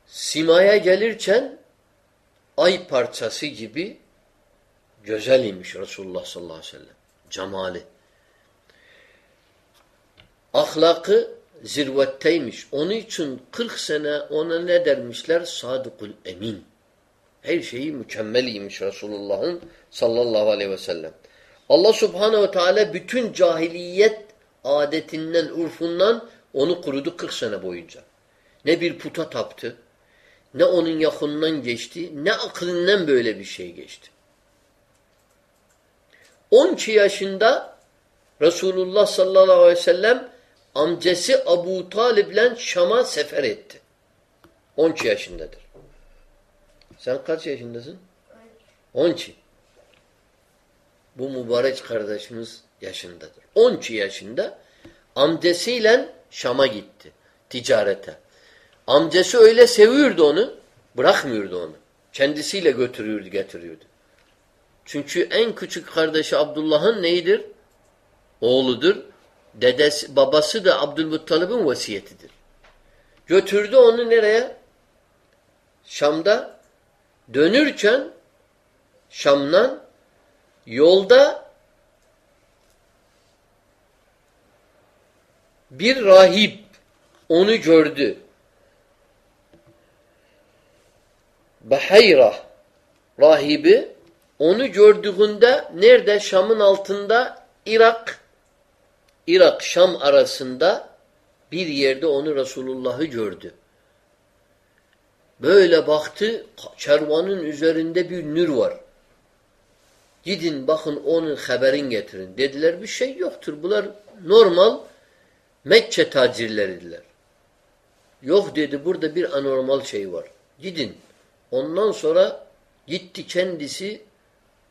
Simaya gelirken ay parçası gibi güzel imiş Resulullah sallallahu aleyhi ve sellem. Cemali. Ahlakı zirvetteymiş. Onun için 40 sene ona ne dermişler? Sadıkul emin. Her şeyi mükemmeliymiş Resulullah'ın sallallahu aleyhi ve sellem. Allah subhanehu ve teala bütün cahiliyet adetinden, urfundan onu kurudu 40 sene boyunca. Ne bir puta taptı, ne onun yakınından geçti, ne aklından böyle bir şey geçti. 12 yaşında Resulullah sallallahu aleyhi ve sellem amcası Abu Talib'le Şam'a sefer etti. 12 yaşındadır. Sen kaç yaşındasın? 12. Bu mübarek kardeşimiz yaşındadır. 12 yaşında amcasıyla Şam'a gitti. Ticarete. Amcası öyle seviyordu onu. Bırakmıyordu onu. Kendisiyle götürüyordu, getiriyordu. Çünkü en küçük kardeşi Abdullah'ın neydir? Oğludur. Dedesi, babası da Abdülmuttalib'in vasiyetidir. Götürdü onu nereye? Şam'da dönürken Şam'dan yolda bir rahip onu gördü. Bahayra rahibi onu gördüğünde nerede? Şam'ın altında Irak Irak Şam arasında bir yerde onu Resulullah'ı gördü. Böyle baktı, kervanın üzerinde bir nür var. Gidin bakın onun haberin getirin. Dediler bir şey yoktur. Bunlar normal Mekke tacirleridiler. Yok dedi burada bir anormal şey var. Gidin. Ondan sonra gitti kendisi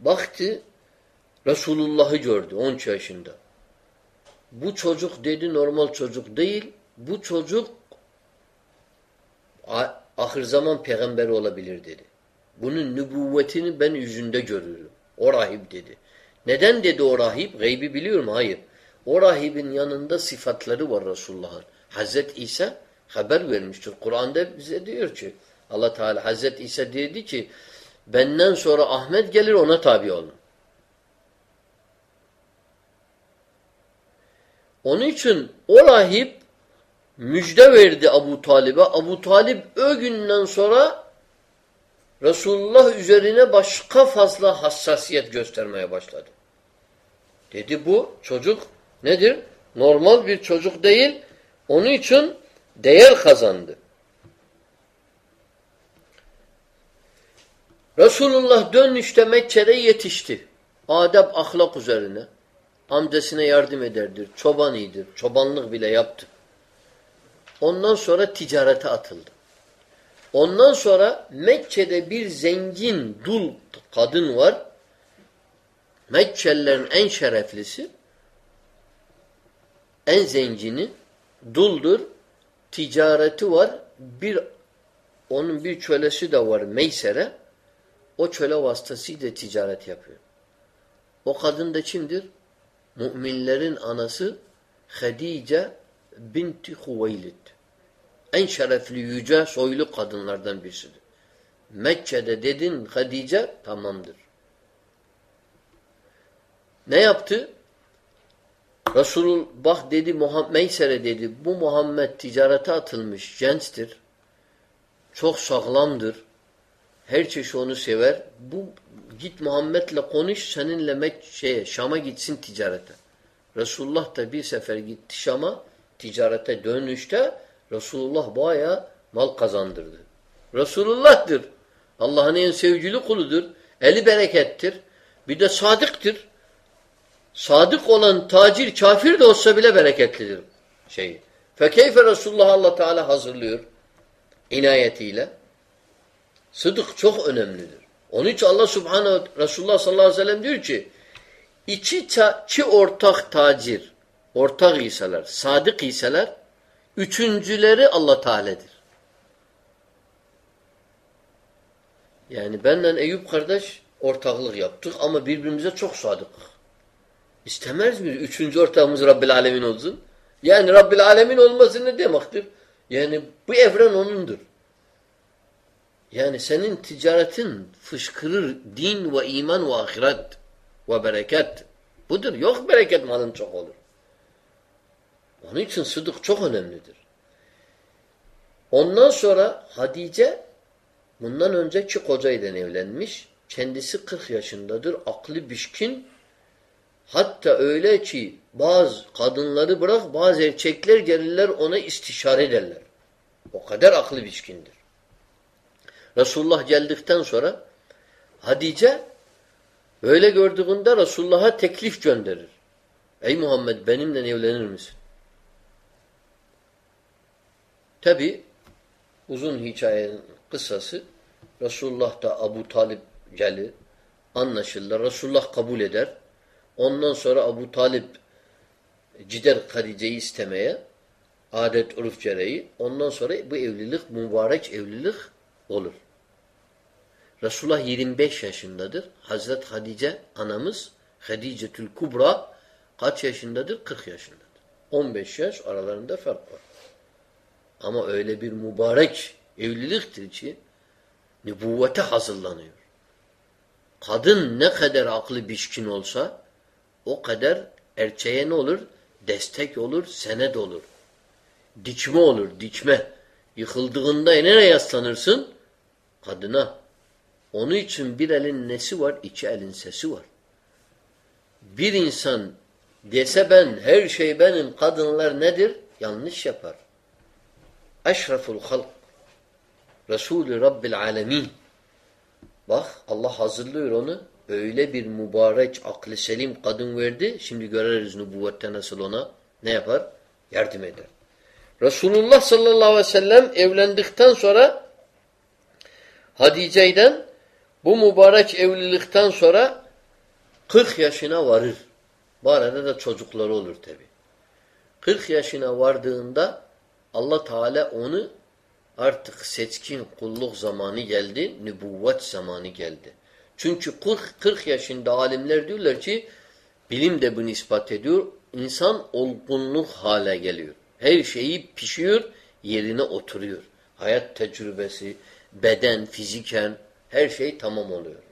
baktı Resulullah'ı gördü 13 yaşında. Bu çocuk dedi normal çocuk değil. Bu çocuk ahir zaman peygamberi olabilir dedi. Bunun nübüvvetini ben yüzünde görürüm. O rahip dedi. Neden dedi o rahip? Gaybi biliyor mu? Hayır. O rahibin yanında sıfatları var Resulullah'ın. Hazret İsa haber vermiştir. Kur'an'da bize diyor ki Allah Teala Hazret İsa dedi ki benden sonra Ahmet gelir ona tabi olun. Onun için o rahip müjde verdi Abu Talib'e. Abu Talib o günden sonra Resulullah üzerine başka fazla hassasiyet göstermeye başladı. Dedi bu çocuk nedir? Normal bir çocuk değil. Onun için değer kazandı. Resulullah dönüşte Mekke'de yetişti. Adab ahlak üzerine. Amcasına yardım ederdir. Çoban iyidir. Çobanlık bile yaptı. Ondan sonra ticarete atıldı. Ondan sonra Mekke'de bir zengin dul kadın var. Mekkelilerin en şereflisi, en zengini, duldur. Ticareti var. Bir onun bir çölesi de var Meysere. O çöle vasıtasıyla ticaret yapıyor. O kadın da kimdir? Müminlerin anası Hadice binti Huveylid. En şerefli, yüce, soylu kadınlardan birisidir. Mekke'de dedin Hadice tamamdır. Ne yaptı? Resulullah dedi Meysere dedi bu Muhammed ticarete atılmış gençtir. Çok sağlamdır. Her çeşit onu sever. Bu git Muhammed'le konuş seninle Mek şeye, Şam'a gitsin ticarete. Resulullah da bir sefer gitti Şam'a ticarete dönüşte Resulullah baya mal kazandırdı. Resulullah'tır. Allah'ın en sevgili kuludur. Eli berekettir. Bir de sadıktır. Sadık olan tacir kafir de olsa bile bereketlidir. Şey. Fekeyfe Resulullah Allah Teala hazırlıyor inayetiyle. Sıdık çok önemlidir. Onun için Allah Subhanahu Resulullah sallallahu aleyhi ve sellem diyor ki iki, iki ortak tacir, ortak iseler, sadık iseler üçüncüleri Allah Teala'dır. Yani benle Eyüp kardeş ortaklık yaptık ama birbirimize çok sadık. İstemez miyiz? Üçüncü ortağımız Rabbil Alemin olsun. Yani Rabbil Alemin olması ne demektir? Yani bu evren onundur. Yani senin ticaretin fışkırır din ve iman ve ahiret ve bereket. Budur. Yok bereket malın çok olur. Onun için sıdık çok önemlidir. Ondan sonra Hadice bundan önceki kocayla evlenmiş. Kendisi 40 yaşındadır. Aklı bişkin. Hatta öyle ki bazı kadınları bırak bazı erkekler gelirler ona istişare ederler. O kadar aklı bişkindir. Resulullah geldikten sonra Hadice öyle gördüğünde Resulullah'a teklif gönderir. Ey Muhammed benimle evlenir misin? Tabi uzun hikayenin kısası Resulullah da Abu Talip gelir. Anlaşırlar. Resulullah kabul eder. Ondan sonra Abu Talip gider Hadice'yi istemeye adet uruf gereği. Ondan sonra bu evlilik mübarek evlilik olur. Resulullah 25 yaşındadır. Hazret Hadice anamız Hadicetül Kubra kaç yaşındadır? 40 yaşındadır. 15 yaş aralarında fark var. Ama öyle bir mübarek evliliktir ki nübüvvete hazırlanıyor. Kadın ne kadar aklı bişkin olsa o kadar erkeğe ne olur? Destek olur, senet olur. Dikme olur, dikme. Yıkıldığında nereye yaslanırsın? Kadına. Onun için bir elin nesi var, iki elin sesi var. Bir insan dese ben, her şey benim, kadınlar nedir? Yanlış yapar. Eşreful halk. Resulü Rabbil alemin. Bak Allah hazırlıyor onu. Öyle bir mübarek, aklı selim kadın verdi. Şimdi göreriz nübüvvette nasıl ona ne yapar? Yardım eder. Resulullah sallallahu aleyhi ve sellem evlendikten sonra Hadice'den bu mübarek evlilikten sonra 40 yaşına varır. Bu arada da çocukları olur tabi. 40 yaşına vardığında Allah Teala onu artık seçkin kulluk zamanı geldi, nübüvvet zamanı geldi. Çünkü 40, 40 yaşında alimler diyorlar ki bilim de bunu ispat ediyor. İnsan olgunluk hale geliyor. Her şeyi pişiyor, yerine oturuyor. Hayat tecrübesi, beden, fiziken her şey tamam oluyor.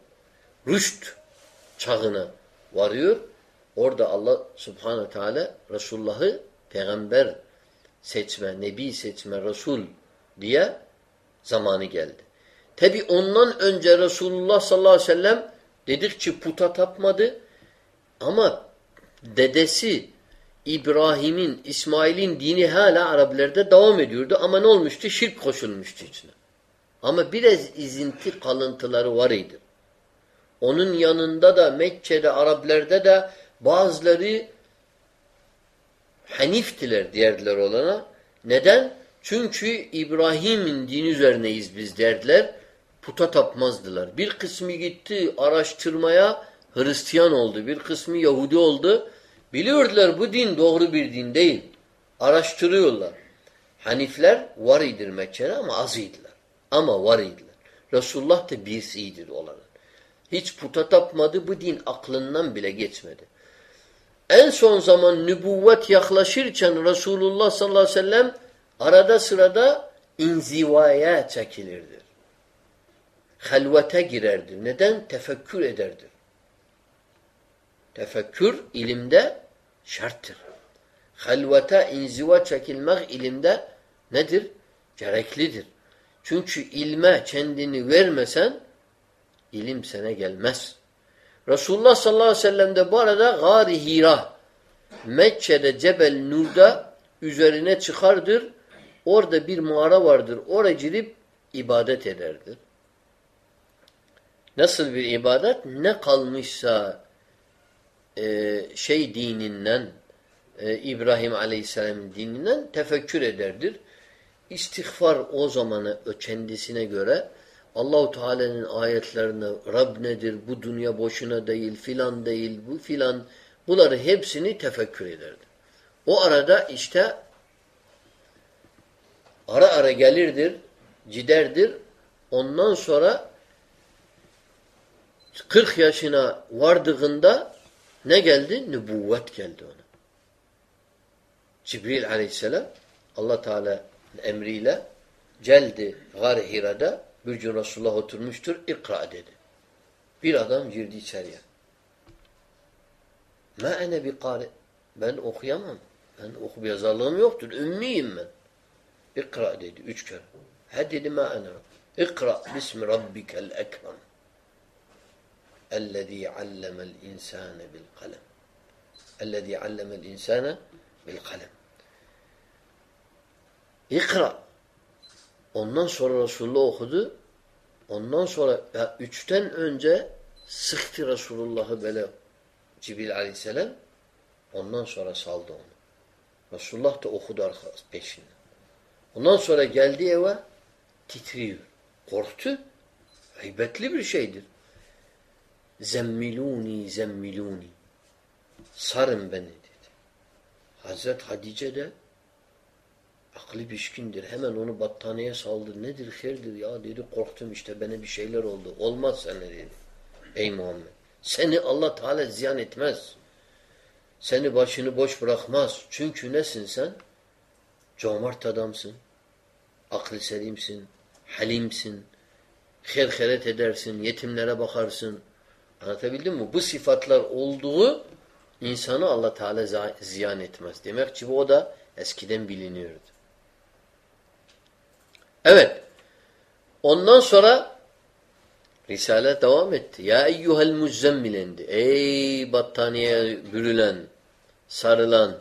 Rüşt çağına varıyor. Orada Allah subhanahu teala Resulullah'ı peygamber seçme, nebi seçme, Resul diye zamanı geldi. Tabi ondan önce Resulullah sallallahu aleyhi ve sellem dedik ki puta tapmadı ama dedesi İbrahim'in, İsmail'in dini hala Arabilerde devam ediyordu ama ne olmuştu? Şirk koşulmuştu içine. Ama biraz izinti kalıntıları var idi. Onun yanında da Mekke'de, Arablerde de bazıları Haniftiler diğerler olana. Neden? Çünkü İbrahim'in dini üzerineyiz biz derdiler. Puta tapmazdılar. Bir kısmı gitti araştırmaya Hristiyan oldu. Bir kısmı Yahudi oldu. Biliyordular bu din doğru bir din değil. Araştırıyorlar. Hanifler var idir Mekke'de ama az idiler. Ama var idiler. Resulullah da birisidir onların. Hiç puta tapmadı. Bu din aklından bile geçmedi. En son zaman nübüvvet yaklaşırken Resulullah sallallahu aleyhi ve sellem arada sırada inzivaya çekilirdir. Halvete girerdir. Neden? Tefekkür ederdir. Tefekkür ilimde şarttır. Halvete inziva çekilmek ilimde nedir? Gereklidir. Çünkü ilme kendini vermesen ilim sana gelmez. Resulullah sallallahu aleyhi ve sellem de bu arada Gari Hira Mekke'de Cebel Nur'da üzerine çıkardır. Orada bir mağara vardır. Oraya girip ibadet ederdir. Nasıl bir ibadet? Ne kalmışsa e, şey dininden e, İbrahim Aleyhisselam'ın dininden tefekkür ederdir. İstiğfar o zamanı kendisine göre Allahu Teala'nın ayetlerine Rab nedir, bu dünya boşuna değil, filan değil, bu filan bunları hepsini tefekkür ederdi. O arada işte ara ara gelirdir, giderdir. Ondan sonra 40 yaşına vardığında ne geldi? Nübüvvet geldi ona. Cibril aleyhisselam Allah Teala emriyle celdi gar Hira'da bir gün Resulullah oturmuştur. İkra dedi. Bir adam girdi içeriye. Ma ene bi kari. Ben okuyamam. Ben okup yazarlığım yoktur. Ümmiyim ben. İkra dedi üç kere. He dedi ma ene. İkra bismi rabbikel ekrem. Ellezî allemel insâne bil kalem. Ellezî allemel insâne bil kalem. İkra. Ondan sonra Resulullah okudu. Ondan sonra ya üçten önce sıktı Resulullah'ı böyle Cibril aleyhisselam. Ondan sonra saldı onu. Resulullah da okudu peşinden. Ondan sonra geldi eve titriyor. Korktu. Heybetli bir şeydir. Zemmiluni zemmiluni. Sarın beni dedi. Hazret Hatice de aklı pişkindir. Hemen onu battaniyeye saldı. Nedir, herdir ya dedi. Korktum işte bana bir şeyler oldu. Olmaz sana dedi. Ey Muhammed. Seni Allah Teala ziyan etmez. Seni başını boş bırakmaz. Çünkü nesin sen? Cömert adamsın. Aklı selimsin. Halimsin. Herheret edersin. Yetimlere bakarsın. Anlatabildim mi? Bu sıfatlar olduğu insanı Allah Teala ziyan etmez. Demek ki bu o da eskiden biliniyordu. Evet. Ondan sonra Risale devam etti. Ya eyyuhel muzzemmilendi. Ey battaniye bürülen, sarılan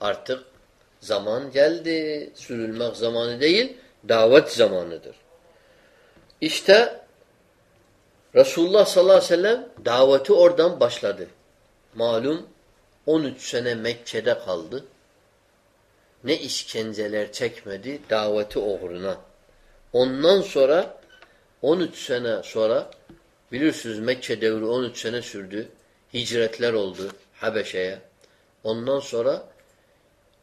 artık zaman geldi. Sürülmek zamanı değil, davet zamanıdır. İşte Resulullah sallallahu aleyhi ve sellem daveti oradan başladı. Malum 13 sene Mekke'de kaldı. Ne işkenceler çekmedi daveti uğruna. Ondan sonra 13 sene sonra bilirsiniz Mekke devri 13 sene sürdü. Hicretler oldu Habeşe'ye. Ondan sonra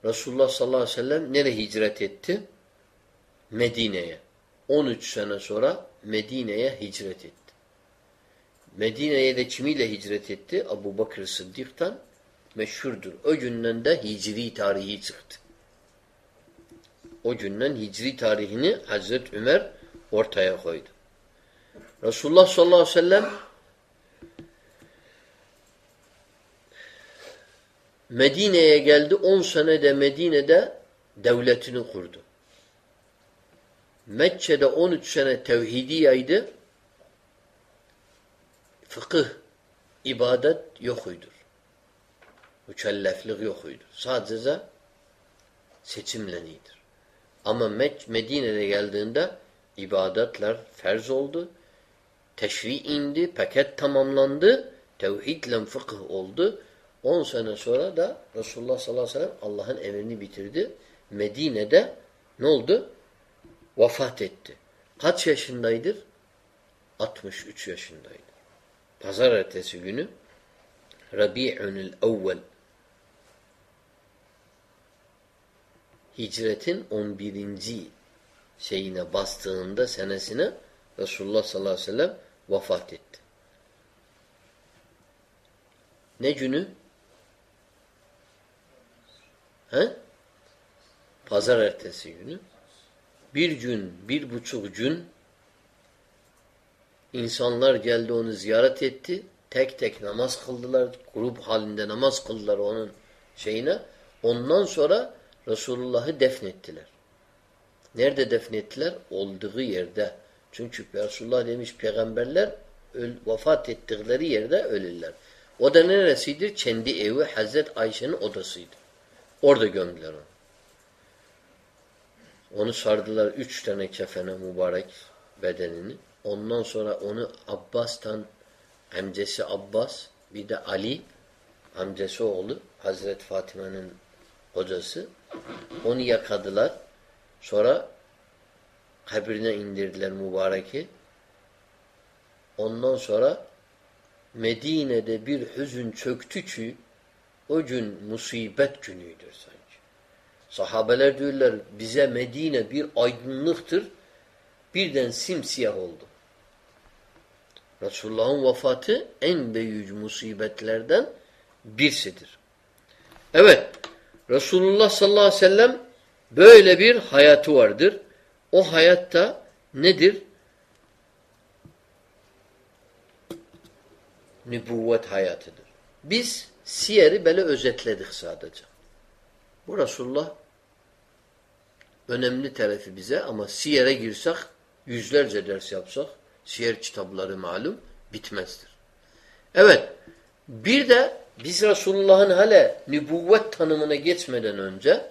Resulullah sallallahu aleyhi ve sellem nereye hicret etti? Medine'ye. 13 sene sonra Medine'ye hicret etti. Medine'ye de kimiyle hicret etti? Abu Bakır Sıddık'tan meşhurdur. O günden de hicri tarihi çıktı. O günden hicri tarihini Hazreti Ömer ortaya koydu. Resulullah sallallahu aleyhi ve sellem Medine'ye geldi. 10 sene de Medine'de devletini kurdu. Mekke'de 13 sene tevhidi yaydı. Fıkıh, ibadet yokuydur. Mükelleflik yokuydur. Sadece seçimlenidir. Ama Medine'de geldiğinde ibadetler ferz oldu. Teşri indi, paket tamamlandı. Tevhidle fıkıh oldu. 10 sene sonra da Resulullah sallallahu aleyhi ve sellem Allah'ın emrini bitirdi. Medine'de Ne oldu? Vefat etti. Kaç yaşındaydır? 63 yaşındaydı. Pazar ertesi günü Rabi'unil evvel hicretin 11. şeyine bastığında senesine Resulullah sallallahu aleyhi ve sellem vefat etti. Ne günü? He? Pazar ertesi günü. Bir gün, bir buçuk gün insanlar geldi onu ziyaret etti. Tek tek namaz kıldılar. Grup halinde namaz kıldılar onun şeyine. Ondan sonra Resulullah'ı defnettiler. Nerede defnettiler? Olduğu yerde. Çünkü Resulullah demiş peygamberler öl, vefat ettikleri yerde ölürler. O da neresidir? Kendi evi Hazret Ayşe'nin odasıydı. Orada gömdüler onu. Onu sardılar üç tane kefene mübarek bedenini. Ondan sonra onu Abbas'tan amcası Abbas bir de Ali amcası oğlu Hazret Fatıma'nın hocası onu yakadılar. Sonra kabrine indirdiler mübareki. Ondan sonra Medine'de bir hüzün çöktü ki o gün musibet günüydür sanki. Sahabeler diyorlar bize Medine bir aydınlıktır. Birden simsiyah oldu. Resulullah'ın vefatı en büyük musibetlerden birisidir. Evet. Resulullah sallallahu aleyhi ve sellem böyle bir hayatı vardır. O hayatta nedir? Nübüvvet hayatıdır. Biz siyeri böyle özetledik sadece. Bu Resulullah önemli tarafı bize ama siyere girsek yüzlerce ders yapsak siyer kitapları malum bitmezdir. Evet bir de biz Resulullah'ın hala nübüvvet tanımına geçmeden önce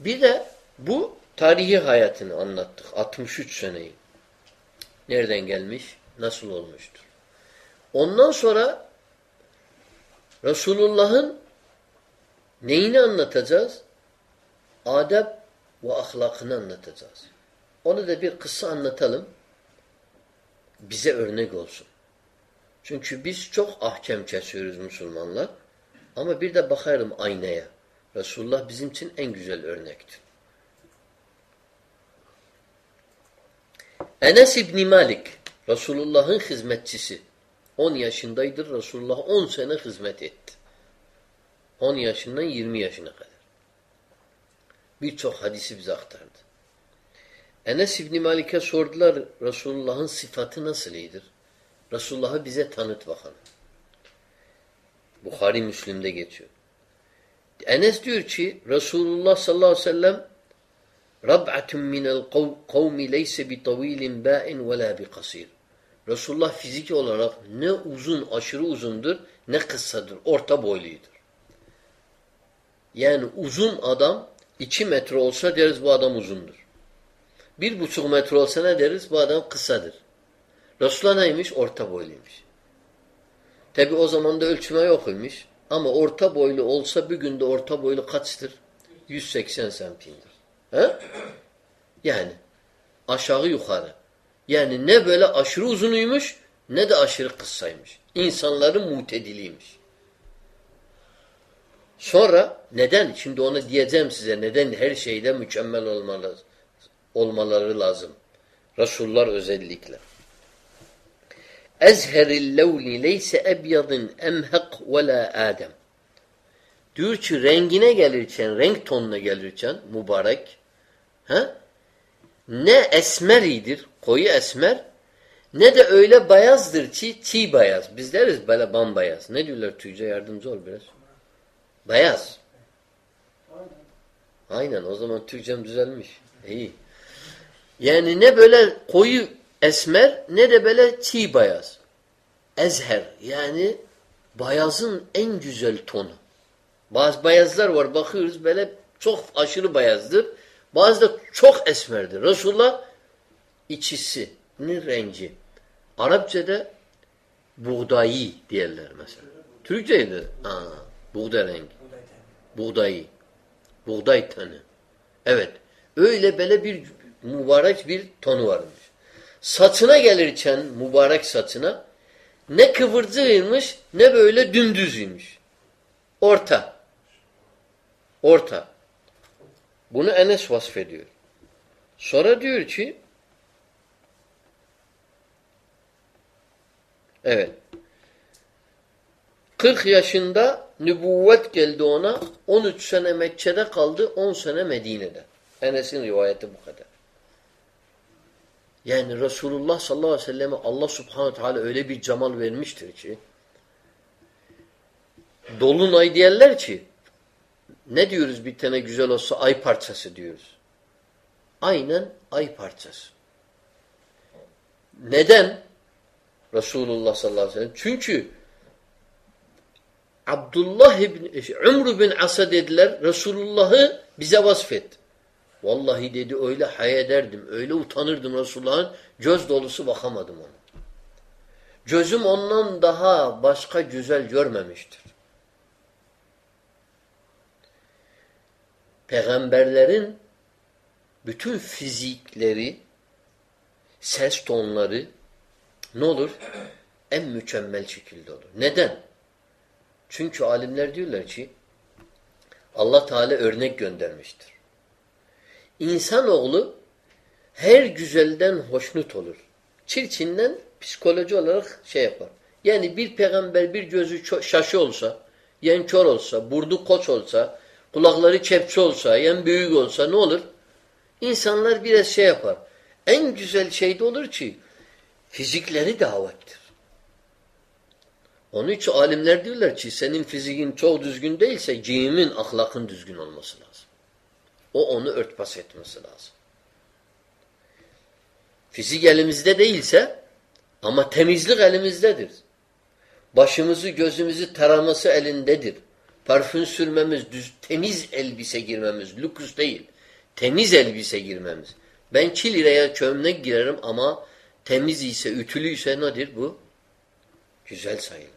bir de bu tarihi hayatını anlattık. 63 seneyi. Nereden gelmiş? Nasıl olmuştur? Ondan sonra Resulullah'ın neyini anlatacağız? Adab ve ahlakını anlatacağız. Onu da bir kısa anlatalım. Bize örnek olsun. Çünkü biz çok ahkem kesiyoruz Müslümanlar. Ama bir de bakarım aynaya. Resulullah bizim için en güzel örnektir. Enes İbni Malik Resulullah'ın hizmetçisi. 10 yaşındaydır. Resulullah 10 sene hizmet etti. 10 yaşından 20 yaşına kadar. Birçok hadisi bize aktardı. Enes İbni Malik'e sordular Resulullah'ın sıfatı nasıl iyidir? Resulullah'ı bize tanıt bakalım. Bukhari Müslim'de geçiyor. Enes diyor ki Resulullah sallallahu aleyhi ve sellem Rab'atun minel kavmi leyse bi tavilin ba'in ve la bi kasir. Resulullah fizik olarak ne uzun, aşırı uzundur, ne kısadır, orta boyluydur. Yani uzun adam iki metre olsa deriz bu adam uzundur. Bir buçuk metre olsa ne deriz? Bu adam kısadır. Resulullah neymiş? Orta boyluymuş. Tabi o zaman da ölçme yokmuş. Ama orta boylu olsa bir günde orta boylu kaçtır? 180 santimdir. He? Yani aşağı yukarı. Yani ne böyle aşırı uzunuymuş ne de aşırı kıssaymış. İnsanların mutediliymiş. Sonra neden? Şimdi onu diyeceğim size. Neden her şeyde mükemmel olmalı, olmaları lazım? Resullar özellikle. Ezheril levni leyse ebyadın emhak ve la adem. Diyor ki rengine gelirken, renk tonuna gelirken mübarek he? ne esmeridir, koyu esmer ne de öyle bayazdır ki çiğ bayaz. Biz deriz böyle bambayaz. Ne diyorlar Türkçe yardımcı ol biraz. Beyaz. Aynen o zaman Türkçem düzelmiş. İyi. Yani ne böyle koyu esmer ne de böyle çiğ bayaz. Ezher yani bayazın en güzel tonu. Bazı bayazlar var bakıyoruz böyle çok aşırı bayazdır. Bazı da çok esmerdir. Resulullah içisinin rengi. Arapçada buğdayı diyorlar mesela. Türkçe'de ha, buğday rengi. Buğdayı. Buğday tanı. Evet. Öyle böyle bir mübarek bir tonu varmış. Saçına gelirken mübarek saçına ne kıvırcıymış ne böyle dümdüzüymüş. Orta. Orta. Bunu Enes vasfediyor. Sonra diyor ki evet 40 yaşında nübüvvet geldi ona. 13 sene Mekke'de kaldı. 10 sene Medine'de. Enes'in rivayeti bu kadar. Yani Resulullah sallallahu aleyhi ve selleme Allah subhanahu teala öyle bir cemal vermiştir ki Dolunay diyorlar ki ne diyoruz bir tane güzel olsa ay parçası diyoruz. Aynen ay parçası. Neden? Resulullah sallallahu aleyhi ve sellem. Çünkü Abdullah ibn Umr bin Asa dediler Resulullah'ı bize vasfet. Vallahi dedi öyle hay ederdim, öyle utanırdım Resulullah'ın göz dolusu bakamadım ona. Gözüm ondan daha başka güzel görmemiştir. Peygamberlerin bütün fizikleri, ses tonları ne olur? En mükemmel şekilde olur. Neden? Çünkü alimler diyorlar ki Allah Teala örnek göndermiştir. İnsanoğlu her güzelden hoşnut olur. Çirkinden psikoloji olarak şey yapar. Yani bir peygamber bir gözü şaşı olsa, yen kör olsa, burdu koç olsa, kulakları kepçe olsa, yen büyük olsa ne olur? İnsanlar biraz şey yapar. En güzel şey de olur ki fizikleri davettir. Onun için alimler diyorlar ki senin fiziğin çok düzgün değilse giyimin, ahlakın düzgün olması lazım. O onu örtbas etmesi lazım. Fizik elimizde değilse ama temizlik elimizdedir. Başımızı, gözümüzü taraması elindedir. Parfüm sürmemiz, düz, temiz elbise girmemiz, lüks değil. Temiz elbise girmemiz. Ben 2 liraya çömlek girerim ama temiz ise, ütülüyse nedir bu? Güzel sayılır.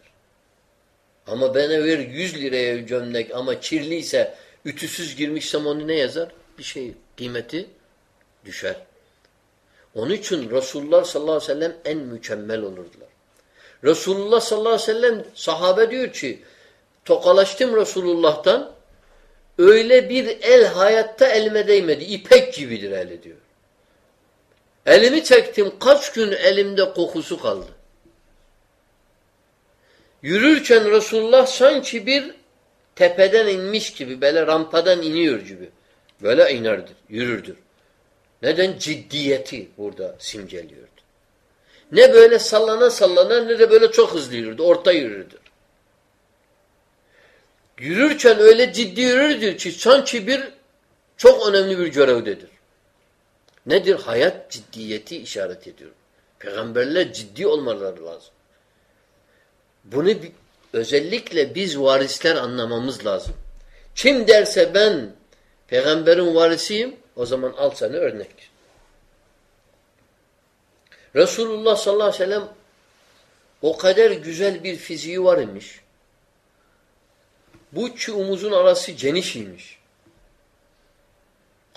Ama bana ver 100 liraya gömlek ama kirliyse ütüsüz girmişsem onu ne yazar? Bir şey kıymeti düşer. Onun için Resulullah sallallahu aleyhi ve sellem en mükemmel olurdular. Resulullah sallallahu aleyhi ve sellem sahabe diyor ki tokalaştım Resulullah'tan öyle bir el hayatta elime değmedi. İpek gibidir eli diyor. Elimi çektim kaç gün elimde kokusu kaldı. Yürürken Resulullah sanki bir tepeden inmiş gibi, böyle rampadan iniyor gibi. Böyle inerdir, yürürdür. Neden? Ciddiyeti burada simgeliyordu. Ne böyle sallana sallana ne de böyle çok hızlı yürürdü. Orta yürürdü. Yürürken öyle ciddi yürürdü ki sanki bir çok önemli bir görevdedir. Nedir? Hayat ciddiyeti işaret ediyor. Peygamberler ciddi olmaları lazım. Bunu özellikle biz varisler anlamamız lazım. Kim derse ben peygamberin varisiyim o zaman al sana örnek. Resulullah sallallahu aleyhi ve sellem o kadar güzel bir fiziği var imiş. Bu iki omuzun arası geniş imiş.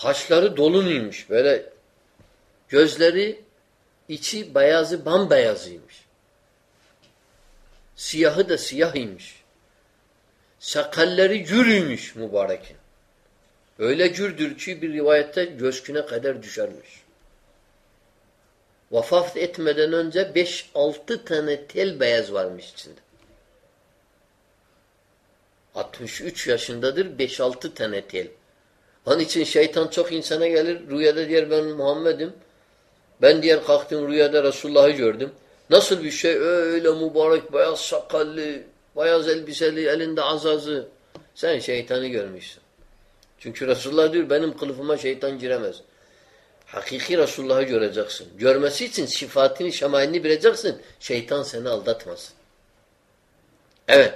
Kaşları dolunuymuş. Böyle gözleri içi beyazı bambeyazıymış. Siyahı da siyahıymış. Sakalleri yürüymüş mübarekin. Öyle gürdür ki bir rivayette göğsüne kadar düşermiş. Vefat etmeden önce 5-6 tane tel beyaz varmış içinde. 63 yaşındadır 5-6 tane tel. Onun için şeytan çok insana gelir. Rüyada diyor ben Muhammed'im. Ben diğer kalktım rüyada Resulullah'ı gördüm. Nasıl bir şey? Öyle mübarek, beyaz sakallı, beyaz elbiseli, elinde azazı. Sen şeytanı görmüşsün. Çünkü Resulullah diyor benim kılıfıma şeytan giremez. Hakiki Resulullah'ı göreceksin. Görmesi için sıfatını, şemailini bileceksin. Şeytan seni aldatmasın. Evet.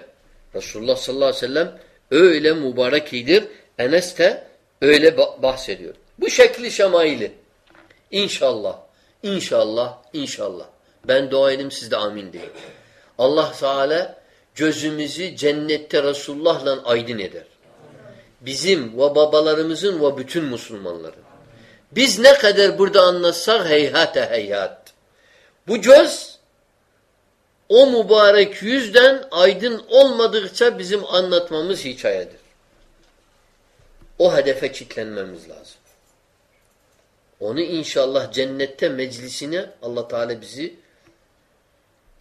Resulullah sallallahu aleyhi ve sellem öyle mübarek idir. Enes de öyle bahsediyor. Bu şekli şemaili. İnşallah. İnşallah. İnşallah. Ben dua edeyim siz de amin deyin. Allah Teala gözümüzü cennette Resulullah'la aydın eder. Bizim ve babalarımızın ve bütün Müslümanların. Biz ne kadar burada anlatsak heyhate heyhat. Bu göz o mübarek yüzden aydın olmadıkça bizim anlatmamız hikayedir. O hedefe kitlenmemiz lazım. Onu inşallah cennette meclisine Allah Teala bizi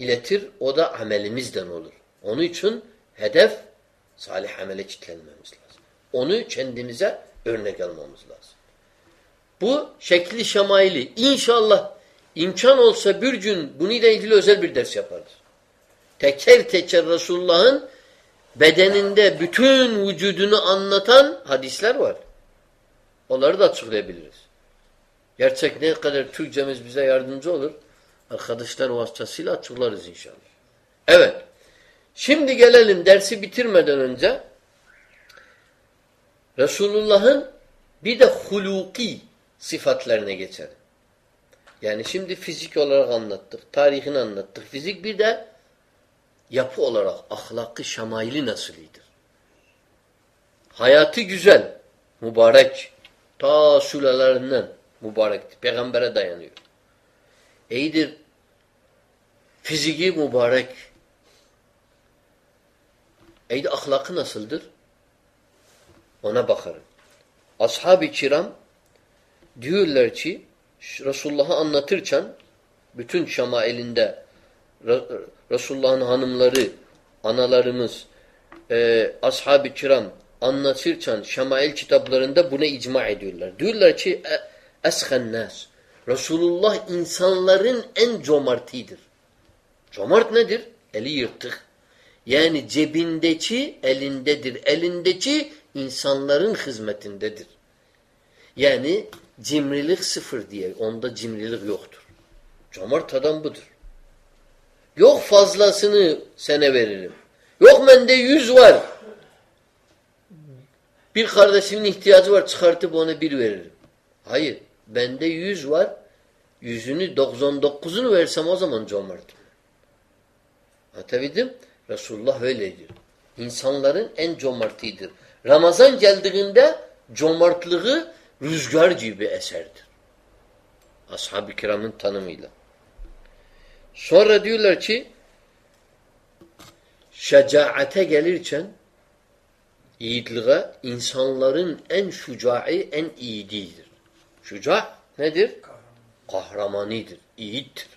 iletir. O da amelimizden olur. Onun için hedef salih amele kitlenmemiz lazım. Onu kendimize örnek almamız lazım. Bu şekli şemaili. İnşallah imkan olsa bir gün bununla ilgili özel bir ders yaparız. Teker teker Resulullah'ın bedeninde bütün vücudunu anlatan hadisler var. Onları da açıklayabiliriz. Gerçek ne kadar Türkçemiz bize yardımcı olur. Arkadaşlar vasıtasıyla açıklarız inşallah. Evet. Şimdi gelelim dersi bitirmeden önce Resulullah'ın bir de huluki sıfatlarına geçelim. Yani şimdi fizik olarak anlattık, tarihini anlattık. Fizik bir de yapı olarak ahlakı şamaili nasıl iyidir? Hayatı güzel, mübarek. Ta sülelerinden mübarektir. Peygamber'e dayanıyor. İyidir. Fiziki mübarek. İyi ahlakı nasıldır? Ona bakarım. Ashab-ı kiram diyorlar ki Resulullah'ı anlatırken bütün şamailinde Resulullah'ın hanımları, analarımız, e, ashab-ı kiram anlatırken şamail kitaplarında buna icma ediyorlar. Diyorlar ki e, eshen nas. Resulullah insanların en cömertidir. Cömert nedir? Eli yırtık. Yani cebindeki elindedir. Elindeki insanların hizmetindedir. Yani cimrilik sıfır diye. Onda cimrilik yoktur. Cömert adam budur. Yok fazlasını sene veririm. Yok bende yüz var. Bir kardeşimin ihtiyacı var çıkartıp ona bir veririm. Hayır. Bende yüz var. Yüzünü 99'unu versem o zaman cömertim. Anlatabildim? Resulullah öyledir. İnsanların en cömertidir. Ramazan geldiğinde cömertliği rüzgar gibi eserdir. Ashab-ı kiramın tanımıyla. Sonra diyorlar ki şecaate gelirken yiğitliğe insanların en şucai, en iyididir. Şuca nedir? Kahramanidir, yiğittir.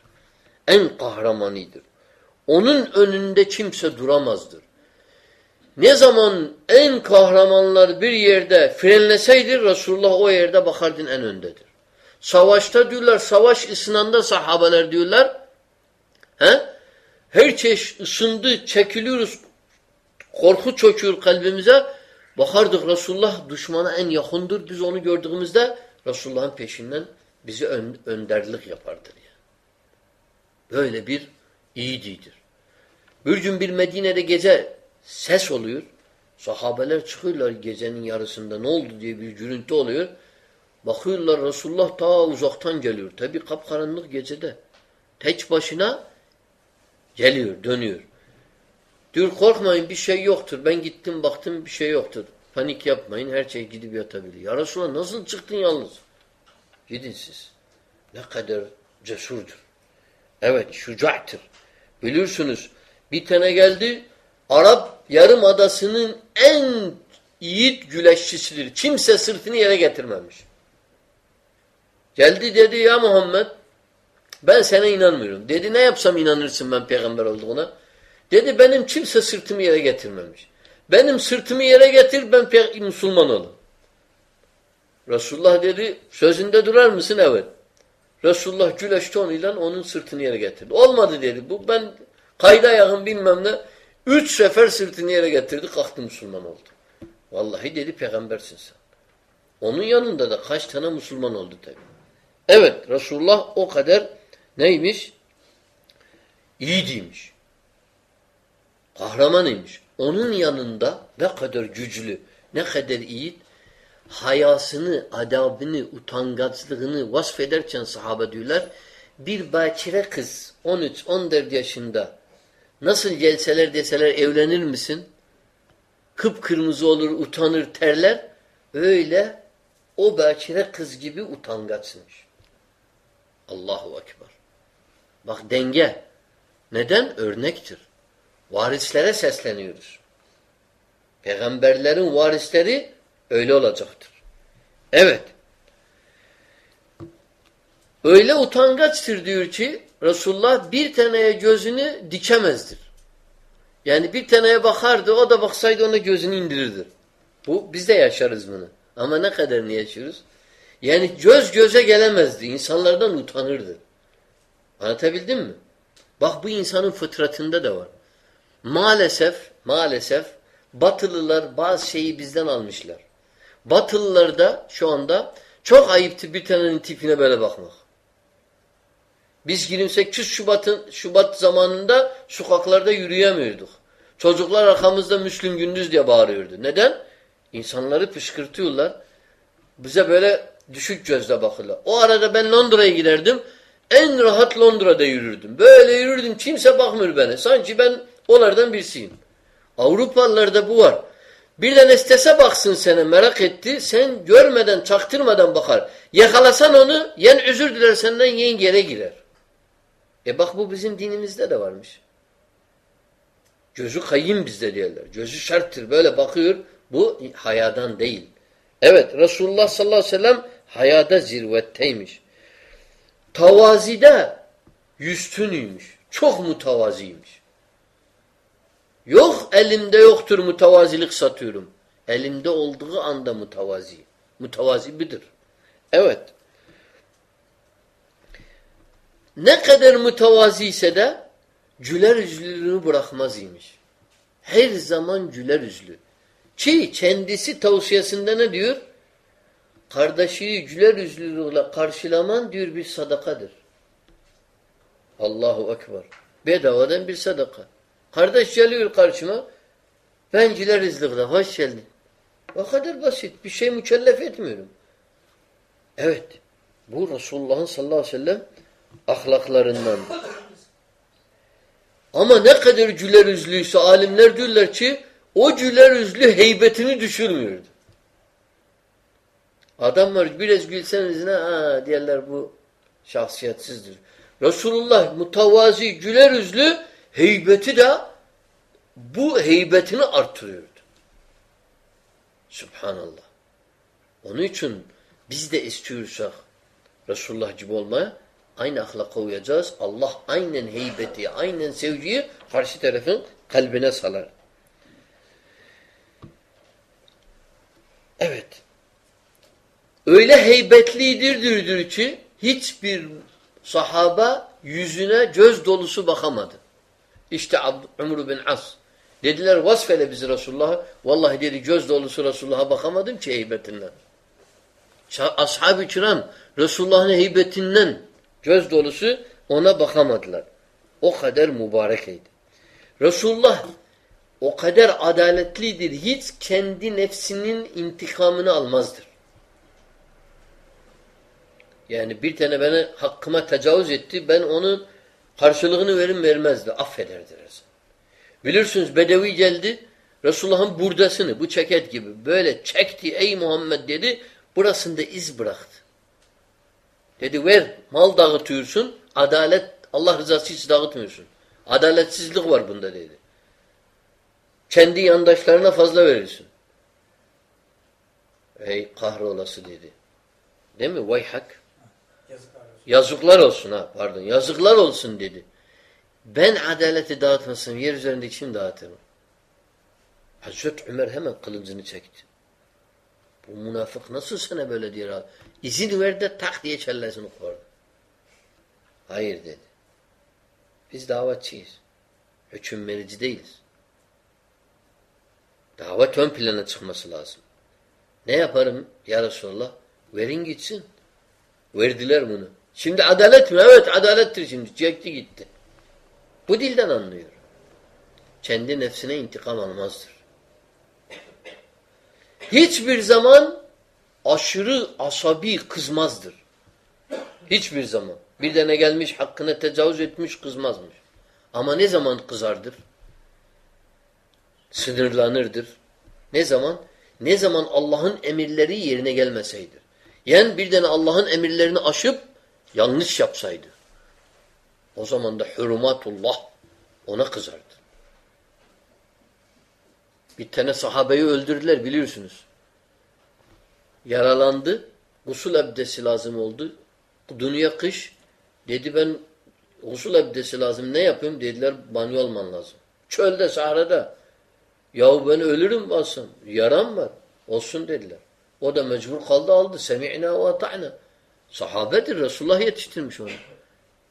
En kahramanidir. Onun önünde kimse duramazdır. Ne zaman en kahramanlar bir yerde frenleseydi Resulullah o yerde bakardın en öndedir. Savaşta diyorlar, savaş ısınanda sahabeler diyorlar, he? her çeşit ısındı, çekiliyoruz, korku çöküyor kalbimize, bakardık Resulullah düşmana en yakındır, biz onu gördüğümüzde Resulullah'ın peşinden bizi ön, önderlik yapardır. Yani. Böyle bir iyiydidir. Bir gün bir Medine'de gece ses oluyor. Sahabeler çıkıyorlar gecenin yarısında ne oldu diye bir gürültü oluyor. Bakıyorlar Resulullah ta uzaktan geliyor. Tabi kapkaranlık gecede. Tek başına geliyor, dönüyor. Diyor korkmayın bir şey yoktur. Ben gittim baktım bir şey yoktur. Panik yapmayın her şey gidip yatabilir. Ya Resulallah nasıl çıktın yalnız? Gidin siz. Ne kadar cesurdur. Evet şucaktır. Biliyorsunuz bir tane geldi Arap yarım adasının en yiğit güleşçisidir. Kimse sırtını yere getirmemiş. Geldi dedi ya Muhammed ben sana inanmıyorum. Dedi ne yapsam inanırsın ben peygamber olduğuna. Dedi benim kimse sırtımı yere getirmemiş. Benim sırtımı yere getir ben Müslüman olum. Resulullah dedi sözünde durar mısın? Evet. Resulullah güleşti onuyla onun sırtını yere getirdi. Olmadı dedi. Bu ben kayda yakın bilmem ne. Üç sefer sırtını yere getirdi. Kalktı Müslüman oldu. Vallahi dedi peygambersin sen. Onun yanında da kaç tane Müslüman oldu tabi. Evet Resulullah o kadar neymiş? İyiymiş. Kahramanıymış. Onun yanında ne kadar güçlü, ne kadar iyi hayasını, adabını, utangaçlığını vasfederken sahabe diyorlar bir bakire kız 13-14 yaşında nasıl gelseler deseler evlenir misin? Kıpkırmızı olur, utanır, terler. Öyle o bakire kız gibi utangaçmış. Allahu Ekber. Bak denge. Neden? Örnektir. Varislere sesleniyoruz. Peygamberlerin varisleri öyle olacaktır. Evet. Öyle utangaçtır diyor ki Resulullah bir taneye gözünü dikemezdir. Yani bir taneye bakardı o da baksaydı ona gözünü indirirdi. Bu biz de yaşarız bunu. Ama ne kadarını yaşıyoruz? Yani göz göze gelemezdi. İnsanlardan utanırdı. Anlatabildim mi? Bak bu insanın fıtratında da var. Maalesef, maalesef Batılılar bazı şeyi bizden almışlar. Batılılar da şu anda çok ayıptı bir tanenin tipine böyle bakmak. Biz 28 Şubat'ın Şubat zamanında sokaklarda yürüyemiyorduk. Çocuklar arkamızda Müslüm Gündüz diye bağırıyordu. Neden? İnsanları pışkırtıyorlar. Bize böyle düşük gözle bakırlar. O arada ben Londra'ya giderdim. En rahat Londra'da yürürdüm. Böyle yürürdüm. Kimse bakmıyor bana. Sanki ben onlardan birisiyim. Avrupalılarda bu var. Birden istese baksın sana merak etti. Sen görmeden, çaktırmadan bakar. Yakalasan onu, yen özür diler senden, yen yere girer. E bak bu bizim dinimizde de varmış. Gözü kayın bizde diyorlar. Gözü şarttır. Böyle bakıyor. Bu hayadan değil. Evet Resulullah sallallahu aleyhi ve sellem hayada zirvetteymiş. Tavazide yüstünüymüş. Çok mutavaziymiş. Yok elimde yoktur mutavazilik satıyorum. Elimde olduğu anda mutavazi. Mutavazi bidir. Evet. Ne kadar mütevazi ise de güler yüzlülüğünü bırakmaz imiş. Her zaman güler yüzlü. Ki kendisi tavsiyesinde ne diyor? Kardeşi güler yüzlülükle karşılaman diyor bir sadakadır. Allahu Ekber. Bedavadan bir sadaka. Kardeş geliyor karşıma. Ben güler yüzlükle hoş geldin. O kadar basit. Bir şey mükellef etmiyorum. Evet. Bu Resulullah'ın sallallahu aleyhi ve sellem ahlaklarından. Ama ne kadar güler yüzlüyse alimler diyorlar ki o güler yüzlü heybetini düşürmüyordu. Adam var biraz gülseniz ne ha bu şahsiyetsizdir. Resulullah mutavazi güler yüzlü heybeti de bu heybetini artırıyordu. Subhanallah. Onun için biz de istiyorsak Resulullah gibi olmaya aynı ahlaka uyacağız. Allah aynen heybeti, aynen sevgiyi karşı tarafın kalbine salar. Evet. Öyle heybetlidir ki hiçbir sahaba yüzüne göz dolusu bakamadı. İşte Umru bin As. Dediler vasfele bizi Resulullah'a. Vallahi dedi göz dolusu Resulullah'a bakamadım ki heybetinden. Ashab-ı kiram Resulullah'ın heybetinden göz dolusu ona bakamadılar. O kadar mübarekeydi. Resulullah o kadar adaletlidir. Hiç kendi nefsinin intikamını almazdır. Yani bir tane bana hakkıma tecavüz etti. Ben onun karşılığını verim vermezdi. Affederdi Resul. Bilirsiniz Bedevi geldi. Resulullah'ın burdasını bu ceket gibi böyle çekti ey Muhammed dedi. Burasında iz bıraktı. Dedi ver mal dağıtıyorsun. Adalet Allah rızası için dağıtmıyorsun. Adaletsizlik var bunda dedi. Kendi yandaşlarına fazla verirsin. Ey kahrolası dedi. Değil mi? Yazıklar olsun. Yazıklar olsun ha pardon. Yazıklar olsun dedi. Ben adaleti dağıtmasam yer üzerinde kim dağıtırım? Hazreti Ömer hemen kılıncını çekti. Bu münafık nasıl sana böyle diyor abi? İzin ver de tak diye kellesini koydu. Hayır dedi. Biz davetçiyiz. Hüküm verici değiliz. Davet ön plana çıkması lazım. Ne yaparım ya Resulallah? Verin gitsin. Verdiler bunu. Şimdi adalet mi? Evet adalettir şimdi. Çekti gitti. Bu dilden anlıyor. Kendi nefsine intikam almazdır. Hiçbir zaman aşırı asabi kızmazdır. Hiçbir zaman. Bir tane gelmiş hakkına tecavüz etmiş kızmazmış. Ama ne zaman kızardır? Sınırlanırdır. Ne zaman? Ne zaman Allah'ın emirleri yerine gelmeseydir. Yani bir tane Allah'ın emirlerini aşıp yanlış yapsaydı. O zaman da hürmatullah ona kızardı. Bir tane sahabeyi öldürdüler biliyorsunuz. Yaralandı. Gusül abdesti lazım oldu. Dünya kış. Dedi ben gusül abdesti lazım. Ne yapayım? Dediler banyo alman lazım. Çölde, sahrada. Yahu ben ölürüm bassam. Yaram var. Olsun dediler. O da mecbur kaldı aldı. Semi'na ve ata'na. Sahabedir. Resulullah yetiştirmiş onu.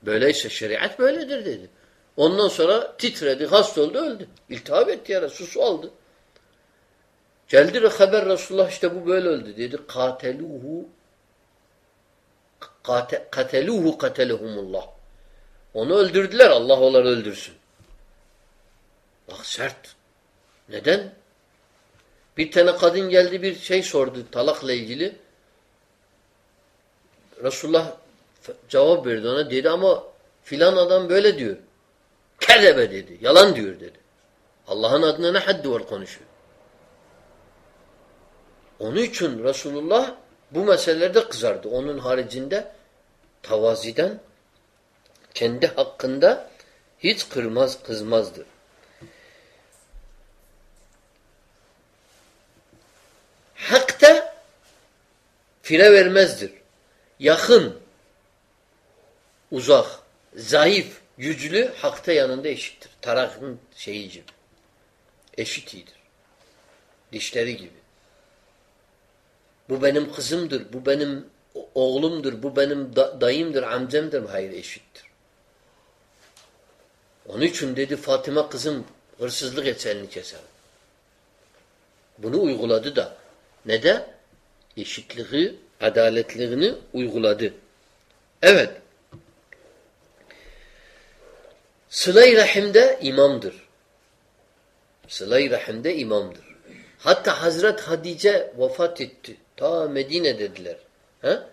Böyleyse şeriat böyledir dedi. Ondan sonra titredi, hasta oldu, öldü. İltihap etti yara, susu aldı. Geldi haber Resulullah işte bu böyle öldü dedi. Kateluhu kate, kateluhu katelehumullah. Onu öldürdüler. Allah onları öldürsün. Bak sert. Neden? Bir tane kadın geldi bir şey sordu talakla ilgili. Resulullah cevap verdi ona dedi ama filan adam böyle diyor. Kezebe dedi. Yalan diyor dedi. Allah'ın adına ne haddi var konuşuyor. Onun için Resulullah bu meselelerde kızardı. Onun haricinde tavaziden kendi hakkında hiç kırmaz, kızmazdı. Hakta fire vermezdir. Yakın, uzak, zayıf, güçlü hakta yanında eşittir. Tarakın şeyi gibi. Eşit iyidir. Dişleri gibi. Bu benim kızımdır, bu benim oğlumdur, bu benim da dayımdır, amcamdır. Hayır eşittir. Onun için dedi Fatıma kızım hırsızlık etse elini keser. Bunu uyguladı da. Ne de? Eşitliği, adaletliğini uyguladı. Evet. Sıla-i Rahim'de imamdır. Sıla-i Rahim'de imamdır. Hatta Hazret Hadice vefat etti. Ta Medine dediler. Ha?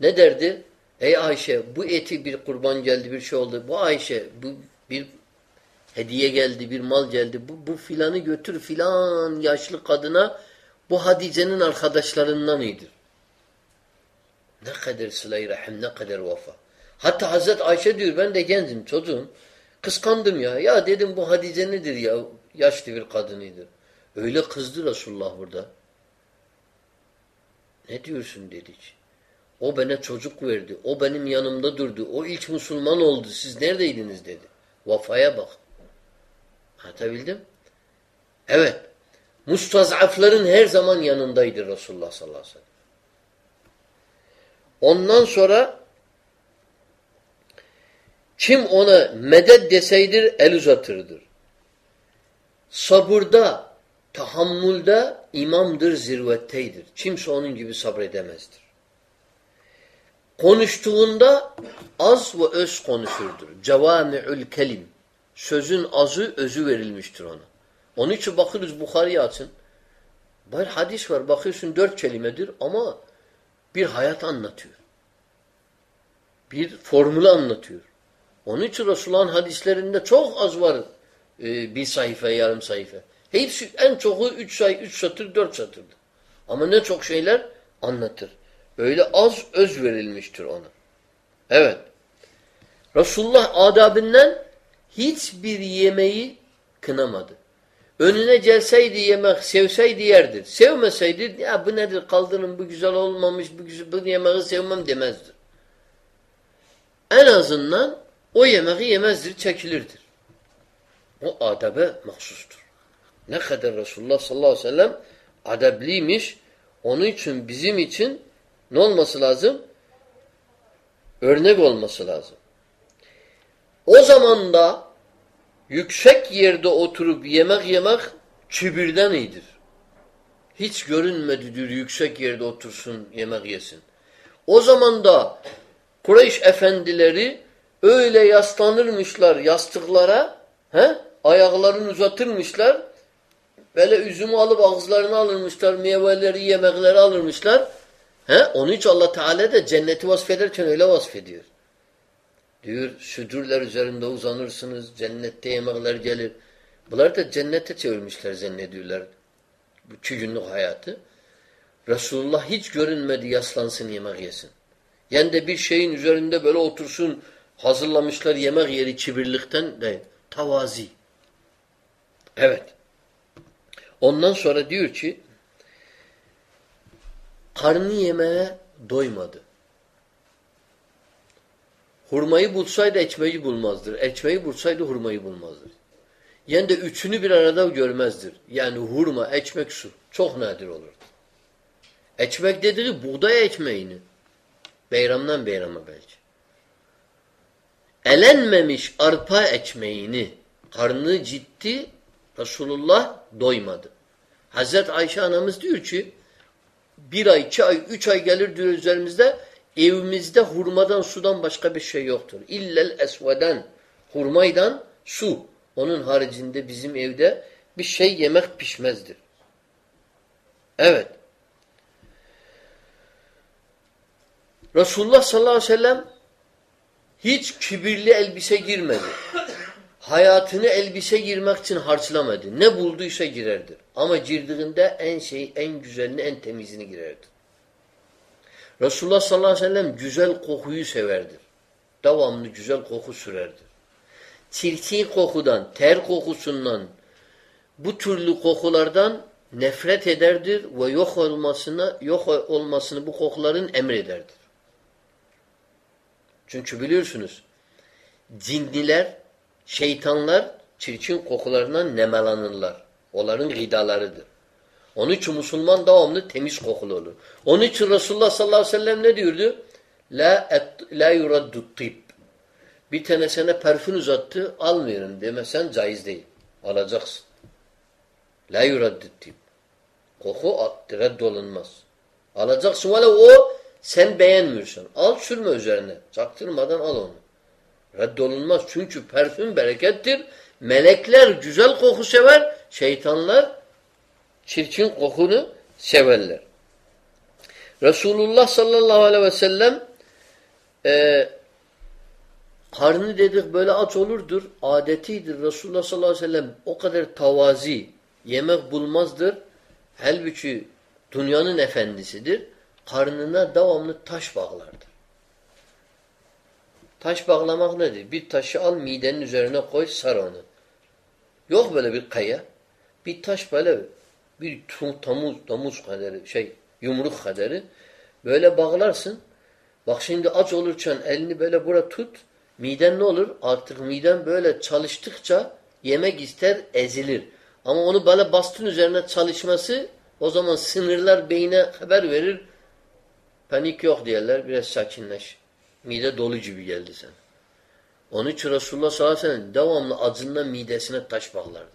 Ne derdi? Ey Ayşe bu eti bir kurban geldi bir şey oldu. Bu Ayşe bu bir hediye geldi bir mal geldi. Bu, bu filanı götür filan yaşlı kadına bu Hadice'nin arkadaşlarından iyidir. Ne kadar sıla rahim ne kadar vefa. Hatta Hazret Ayşe diyor ben de gencim çocuğum. Kıskandım ya. Ya dedim bu Hadice nedir ya? Yaşlı bir kadınıydı. Öyle kızdı Resulullah burada. Ne diyorsun dedik. O bana çocuk verdi. O benim yanımda durdu. O ilk Müslüman oldu. Siz neredeydiniz dedi. Vafaya bak. Anlatabildim? Evet. Mustazafların her zaman yanındaydı Resulullah sallallahu aleyhi ve sellem. Ondan sonra kim ona medet deseydir el uzatırdır. Sabırda, tahammülde imamdır, zirvetteydir. Kimse onun gibi sabredemezdir. Konuştuğunda az ve öz konuşurdur. Cevami'ül kelim. Sözün azı, özü verilmiştir ona. Onun için bakırız Bukhari'yi açın. Bir hadis var. Bakıyorsun dört kelimedir ama bir hayat anlatıyor. Bir formülü anlatıyor. Onun için Resulullah'ın hadislerinde çok az var e, bir sayfa, yarım sayfa. Hepsi en çoğu üç say, üç satır, dört satırdı. Ama ne çok şeyler anlatır. Öyle az öz verilmiştir ona. Evet. Resulullah adabından hiçbir yemeği kınamadı. Önüne gelseydi yemek, sevseydi yerdir. Sevmeseydi ya bu nedir kaldırın bu güzel olmamış bu, güzel, bu yemeği sevmem demezdi. En azından o yemeği yemezdir, çekilirdir. O adabe mahsustur. Ne kadar Resulullah sallallahu aleyhi ve sellem adabliymiş. Onun için bizim için ne olması lazım? Örnek olması lazım. O zaman da yüksek yerde oturup yemek yemek kibirden iyidir. Hiç görünmedi diyor yüksek yerde otursun yemek yesin. O zaman da Kureyş efendileri öyle yaslanırmışlar yastıklara, he? ayaklarını uzatırmışlar, böyle üzümü alıp ağızlarına alırmışlar, meyveleri, yemekleri alırmışlar. He? Onun için Allah Teala da cenneti vasfederken öyle vasfediyor. Diyor südürler üzerinde uzanırsınız, cennette yemekler gelir. Bunlar da cennete çevirmişler zannediyorlar. Bu iki hayatı. Resulullah hiç görünmedi yaslansın yemek yesin. Yani de bir şeyin üzerinde böyle otursun hazırlamışlar yemek yeri kibirlikten değil. Tavazi. Evet. Ondan sonra diyor ki karnı yemeğe doymadı. Hurmayı bulsaydı ekmeği bulmazdır. Ekmeği bulsaydı hurmayı bulmazdır. Yani de üçünü bir arada görmezdir. Yani hurma, ekmek, su. Çok nadir olurdu. Ekmek dediği buğday ekmeğini. Beyramdan beyrama belki. Elenmemiş arpa ekmeğini karnı ciddi Resulullah doymadı. Hazret Ayşe anamız diyor ki bir ay, iki ay, üç ay gelir diyor üzerimizde evimizde hurmadan sudan başka bir şey yoktur. İllel esveden hurmaydan su. Onun haricinde bizim evde bir şey yemek pişmezdir. Evet. Resulullah sallallahu aleyhi ve sellem hiç kibirli elbise girmedi. Hayatını elbise girmek için harçlamadı. Ne bulduysa girerdi. Ama girdiğinde en şey, en güzelini, en temizini girerdi. Resulullah sallallahu aleyhi ve sellem güzel kokuyu severdi. Devamlı güzel koku sürerdi. Çirkin kokudan, ter kokusundan, bu türlü kokulardan nefret ederdir ve yok olmasına, yok olmasını bu kokuların emrederdir. Çünkü biliyorsunuz cinniler, şeytanlar çirkin kokularından nemelanırlar. Onların gıdalarıdır. Onun için Müslüman devamlı temiz kokulu olur. Onun için Resulullah sallallahu aleyhi ve sellem ne diyordu? La, et, la yuraddu tib. Bir tane sana parfüm uzattı, almıyorum demesen caiz değil. Alacaksın. La yuraddu tib. Koku reddolunmaz. Alacaksın. Valla o sen beğenmiyorsun. Al sürme üzerine. Çaktırmadan al onu. Reddolunmaz. Çünkü parfüm berekettir. Melekler güzel koku sever. Şeytanlar çirkin kokunu severler. Resulullah sallallahu aleyhi ve sellem e, karnı dedik böyle aç olurdur. Adetidir. Resulullah sallallahu aleyhi ve sellem o kadar tavazi yemek bulmazdır. Halbuki dünyanın efendisidir. Karnına devamlı taş bağlardır. Taş bağlamak nedir? Bir taşı al midenin üzerine koy sar onu. Yok böyle bir kaya. Bir taş böyle bir tamuz, tamuz kadarı şey yumruk kadarı böyle bağlarsın. Bak şimdi aç olurken elini böyle bura tut. Miden ne olur? Artık miden böyle çalıştıkça yemek ister ezilir. Ama onu böyle bastın üzerine çalışması o zaman sınırlar beyine haber verir. Panik yok diyorlar. Biraz sakinleş. Mide dolu gibi geldi sen. Onun için Resulullah sallallahu aleyhi ve sellem devamlı acından midesine taş bağlardı.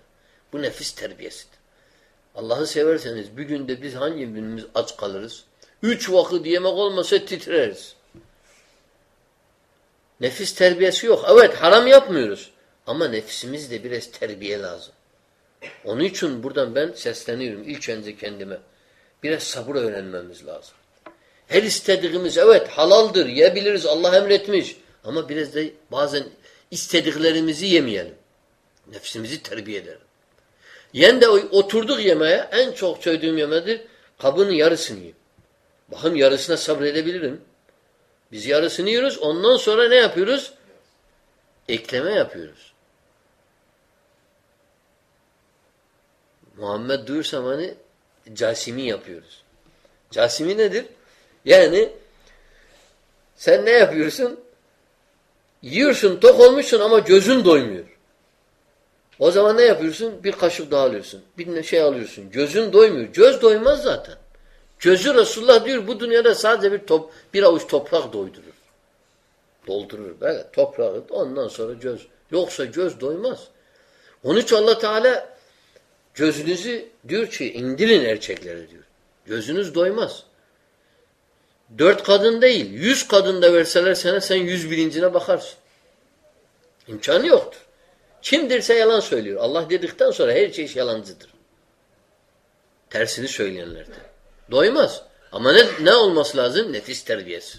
Bu nefis terbiyesidir. Allah'ı severseniz bir günde biz hangi birimiz aç kalırız? Üç vakit yemek olmasa titreriz. Nefis terbiyesi yok. Evet haram yapmıyoruz. Ama nefsimizde biraz terbiye lazım. Onun için buradan ben sesleniyorum ilk önce kendime. Biraz sabır öğrenmemiz lazım. Her istediğimiz evet halaldır, yiyebiliriz, Allah emretmiş. Ama biraz da bazen istediklerimizi yemeyelim. Nefsimizi terbiye edelim. Yen de oturduk yemeğe en çok söylediğim yemedir. Kabının yarısını yiyeyim. Bakın yarısına sabredebilirim. Biz yarısını yiyoruz. Ondan sonra ne yapıyoruz? Ekleme yapıyoruz. Muhammed durursam hani casimi yapıyoruz. Casimi nedir? Yani sen ne yapıyorsun? Yiyorsun, tok olmuşsun ama gözün doymuyor. O zaman ne yapıyorsun? Bir kaşık daha alıyorsun. Bir şey alıyorsun. Gözün doymuyor. Göz doymaz zaten. Gözü Resulullah diyor bu dünyada sadece bir top, bir avuç toprak doydurur. Doldurur. Böyle toprağı ondan sonra göz. Yoksa göz doymaz. Onun için Allah Teala gözünüzü diyor ki indirin erkeklere diyor. Gözünüz doymaz. Dört kadın değil. Yüz kadın da verseler sana sen yüz bilincine bakarsın. İmkanı yoktur. Kimdirse yalan söylüyor. Allah dedikten sonra her şey yalancıdır. Tersini söyleyenlerden. Doymaz. Ama ne, ne olması lazım? Nefis terbiyesi.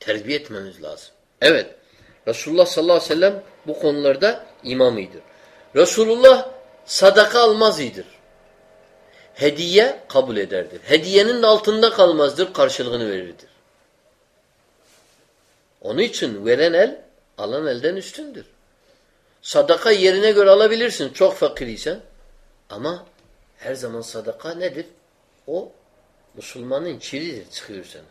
Terbiye etmemiz lazım. Evet. Resulullah sallallahu aleyhi ve sellem bu konularda imamıydır. Resulullah sadaka almaz iyidir. hediye kabul ederdir. Hediyenin altında kalmazdır, karşılığını verirdir. Onun için veren el, alan elden üstündür. Sadaka yerine göre alabilirsin çok fakiriysen. Ama her zaman sadaka nedir? O Müslümanın çiridir çıkıyor sana.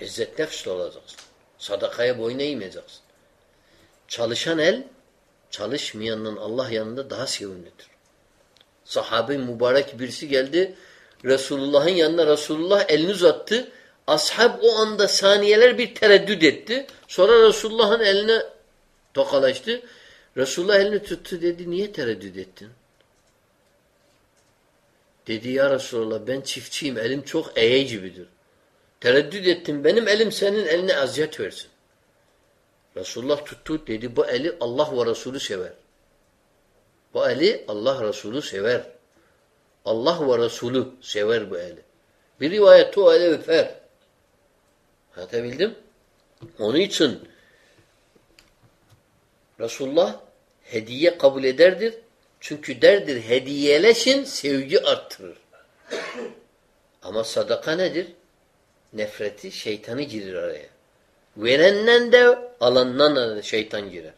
İzzet nefsle olacaksın. Sadakaya boyun eğmeyeceksin. Çalışan el çalışmayanın Allah yanında daha sevimlidir. Sahabe mübarek birisi geldi. Resulullah'ın yanına Resulullah elini uzattı. Ashab o anda saniyeler bir tereddüt etti. Sonra Resulullah'ın eline tokalaştı. Resulullah elini tuttu dedi. Niye tereddüt ettin? Dedi ya Resulullah ben çiftçiyim. Elim çok eye gibidir. Tereddüt ettim. Benim elim senin eline aziyet versin. Resulullah tuttu dedi bu eli Allah ve Resulü sever. Bu eli Allah Resulü sever. Allah ve Resulü sever bu eli. Bir rivayette o eli öper. Anlatabildim? Onun için Resulullah hediye kabul ederdir. Çünkü derdir hediyeleşin sevgi arttırır. Ama sadaka nedir? Nefreti şeytanı girir araya. Verenden de alandan da şeytan girer.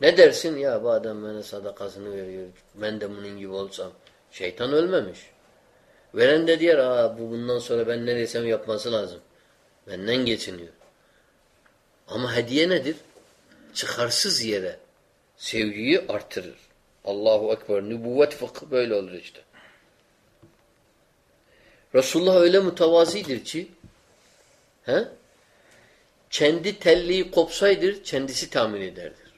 Ne dersin? Ya bu adam bana sadakasını veriyor. Ben de bunun gibi olsam. Şeytan ölmemiş. Veren de diyor Aa, bu bundan sonra ben ne desem yapması lazım. Benden geçiniyor. Ama hediye nedir? Çıkarsız yere sevgiyi artırır. Allahu Ekber. Nübüvvet fıkhı böyle olur işte. Resulullah öyle mütevazidir ki he? kendi telliği kopsaydır kendisi tahmin ederdir.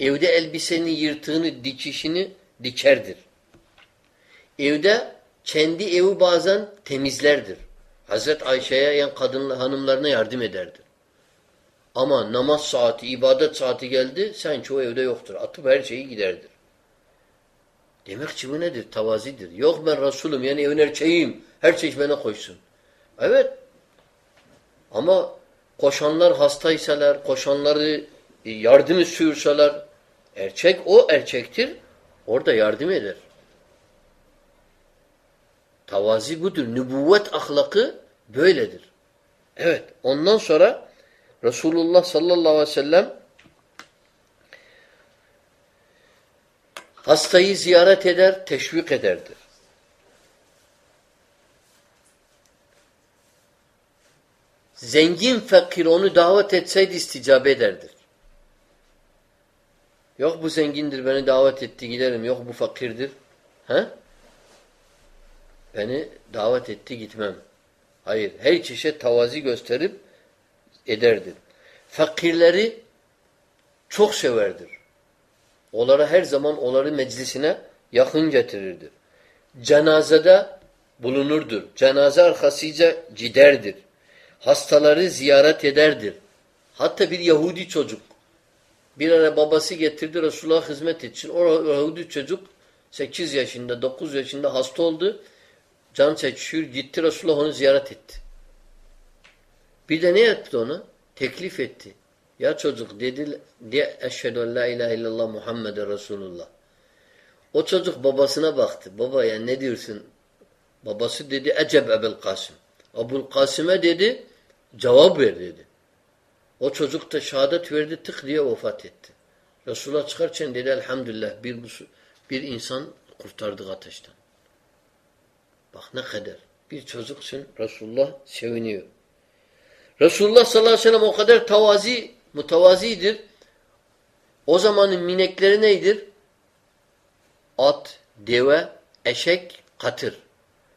Evde elbisenin yırtığını, dikişini dikerdir. Evde kendi evi bazen temizlerdir. Hazret Ayşe'ye yani kadın hanımlarına yardım ederdir. Ama namaz saati, ibadet saati geldi, sanki o evde yoktur. Atıp her şeyi giderdir. Demek ki bu nedir? Tavazidir. Yok ben Resulüm yani evin. Her şey bana koysun. Evet. Ama koşanlar hastaysalar, koşanları yardım istiyorsalar, erkek o erkektir. Orada yardım eder. Tavazi budur. Nübüvvet ahlakı böyledir. Evet. Ondan sonra Resulullah sallallahu aleyhi ve sellem hastayı ziyaret eder, teşvik ederdir. Zengin fakir onu davet etseydi isticabe ederdir. Yok bu zengindir beni davet etti giderim. Yok bu fakirdir. He? Beni davet etti gitmem. Hayır. Her çeşit tavazi gösterip ederdir. Fakirleri çok severdir. Onlara her zaman onları meclisine yakın getirirdir. Cenazede bulunurdur. Cenaze arkasıca giderdir. Hastaları ziyaret ederdir. Hatta bir Yahudi çocuk bir ara babası getirdi Resulullah'a hizmet için. O Yahudi çocuk 8 yaşında, 9 yaşında hasta oldu. Can çekişiyor. Gitti Resulullah onu ziyaret etti. Bir de ne yaptı ona? Teklif etti. Ya çocuk dedi diye eşhedü en la ilahe illallah Muhammeden Resulullah. O çocuk babasına baktı. Baba ya ne diyorsun? Babası dedi Eceb Ebul Kasım. Ebul Kasım'e dedi cevap ver dedi. O çocuk da şehadet verdi tık diye vefat etti. Resulullah çıkarken dedi elhamdülillah bir, bir insan kurtardık ateşten. Bak ne kadar. Bir çocuksun Resulullah seviniyor. Resulullah sallallahu aleyhi ve sellem o kadar tavazi, mutavazidir. O zamanın minekleri neydir? At, deve, eşek, katır.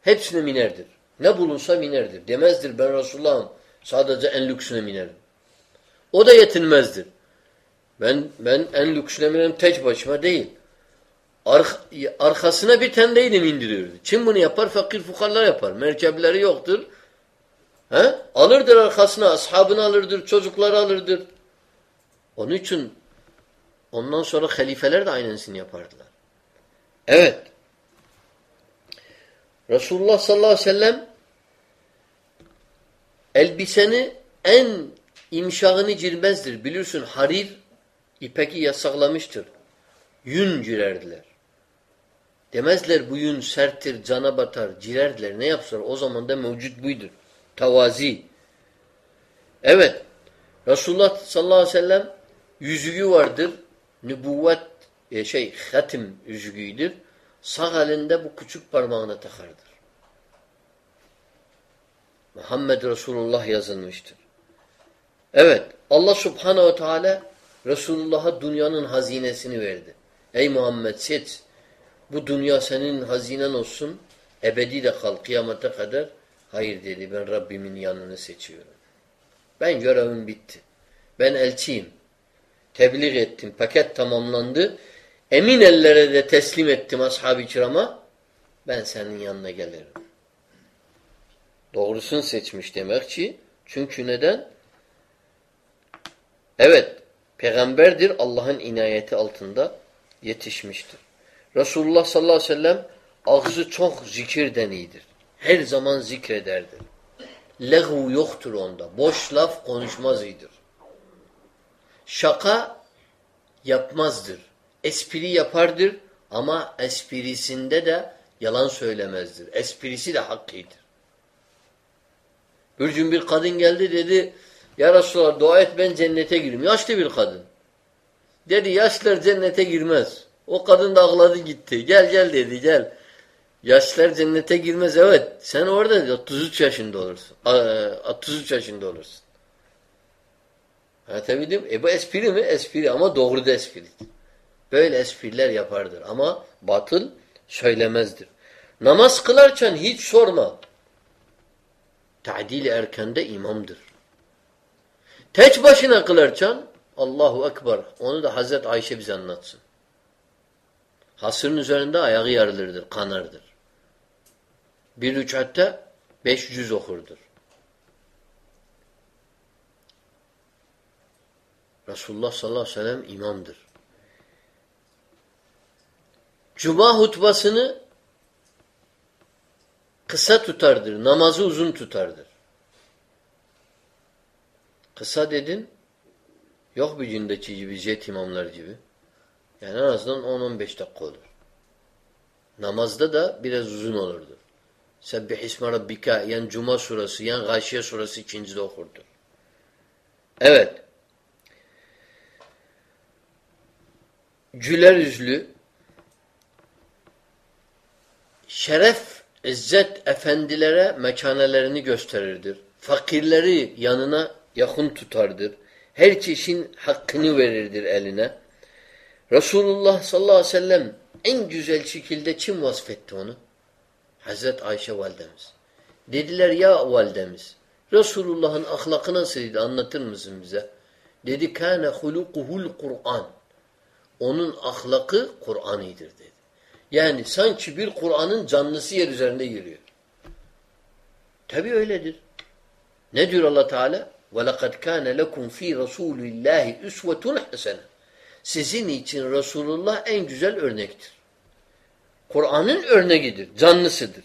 Hepsine minerdir. Ne bulunsa minerdir. Demezdir ben Resulullah'ım sadece en lüksüne minerim. O da yetinmezdir. Ben ben en lüksüne minerim tek başıma değil. Ark, arkasına bir tane değilim indiriyordu. Kim bunu yapar? Fakir fukarlar yapar. Merkepleri yoktur. He? Alırdır arkasına, ashabını alırdır, çocukları alırdır. Onun için ondan sonra halifeler de aynısını yapardılar. Evet. Resulullah sallallahu aleyhi ve sellem elbiseni en imşağını girmezdir. Bilirsin harir ipeki yasaklamıştır. Yün girerdiler. Demezler buyun serttir, cana batar, cirerdiler. Ne yapsalar? O zaman da mevcut buydur. Tavazi. Evet. Resulullah sallallahu aleyhi ve sellem yüzüğü vardır. Nübüvvet e, şey hatim yüzüğüdür. Sağ elinde bu küçük parmağına takardır. Muhammed Resulullah yazılmıştır. Evet. Allah subhanehu ve teala Resulullah'a dünyanın hazinesini verdi. Ey Muhammed seç. Bu dünya senin hazinen olsun. Ebedi de kal kıyamete kadar. Hayır dedi ben Rabbimin yanını seçiyorum. Ben görevim bitti. Ben elçiyim. Tebliğ ettim. Paket tamamlandı. Emin ellere de teslim ettim ashab-ı kirama. Ben senin yanına gelirim. Doğrusunu seçmiş demek ki. Çünkü neden? Evet. Peygamberdir. Allah'ın inayeti altında yetişmiştir. Resulullah sallallahu aleyhi ve sellem ağzı çok zikirden iyidir. Her zaman zikrederdir. Lehu yoktur onda. Boş laf konuşmaz iyidir. Şaka yapmazdır. Espri yapardır ama esprisinde de yalan söylemezdir. Esprisi de hakkıdır. Bir gün bir kadın geldi dedi ya Resulallah dua et ben cennete gireyim. Yaşlı bir kadın. Dedi yaşlar cennete girmez. O kadın da ağladı gitti. Gel gel dedi gel. Yaşlar cennete girmez evet. Sen orada 33 yaşında olursun. 33 yaşında olursun. Anlatabildim? E bu espri mi? Espri ama doğru da espri. Böyle espriler yapardır. Ama batıl söylemezdir. Namaz kılarken hiç sorma. Ta'dil erkende imamdır. Tek başına kılarken Allahu Ekber. Onu da Hazreti Ayşe bize anlatsın. Hasırın üzerinde ayağı yarılırdır, kanardır. Bir rükatte beş yüz okurdur. Resulullah sallallahu aleyhi ve sellem imamdır. Cuma hutbasını kısa tutardır. Namazı uzun tutardır. Kısa dedin yok bir gündeki gibi jet imamlar gibi. Yani en azından 10-15 dakika olur. Namazda da biraz uzun olurdu. Sebbih isme rabbika yan Cuma surası yan Gâşiye surası ikincide okurdu. Evet. Güler yüzlü şeref, izzet efendilere mekanelerini gösterirdir. Fakirleri yanına yakın tutardır. Her çeşin hakkını verirdir eline. Resulullah sallallahu aleyhi ve sellem en güzel şekilde kim vasfetti onu? Hazret Ayşe validemiz. Dediler ya validemiz Resulullah'ın ahlakı nasıldı anlatır mısın bize? Dedi kâne hulukuhul Kur'an. Onun ahlakı Kur'an'ıdır dedi. Yani sanki bir Kur'an'ın canlısı yer üzerinde yürüyor. Tabi öyledir. Ne diyor Allah Teala? وَلَقَدْ كَانَ لَكُمْ ف۪ي رَسُولِ اللّٰهِ اُسْوَةٌ حَسَنًا Sizin için Resulullah en güzel örnektir. Kur'an'ın örneğidir, canlısıdır.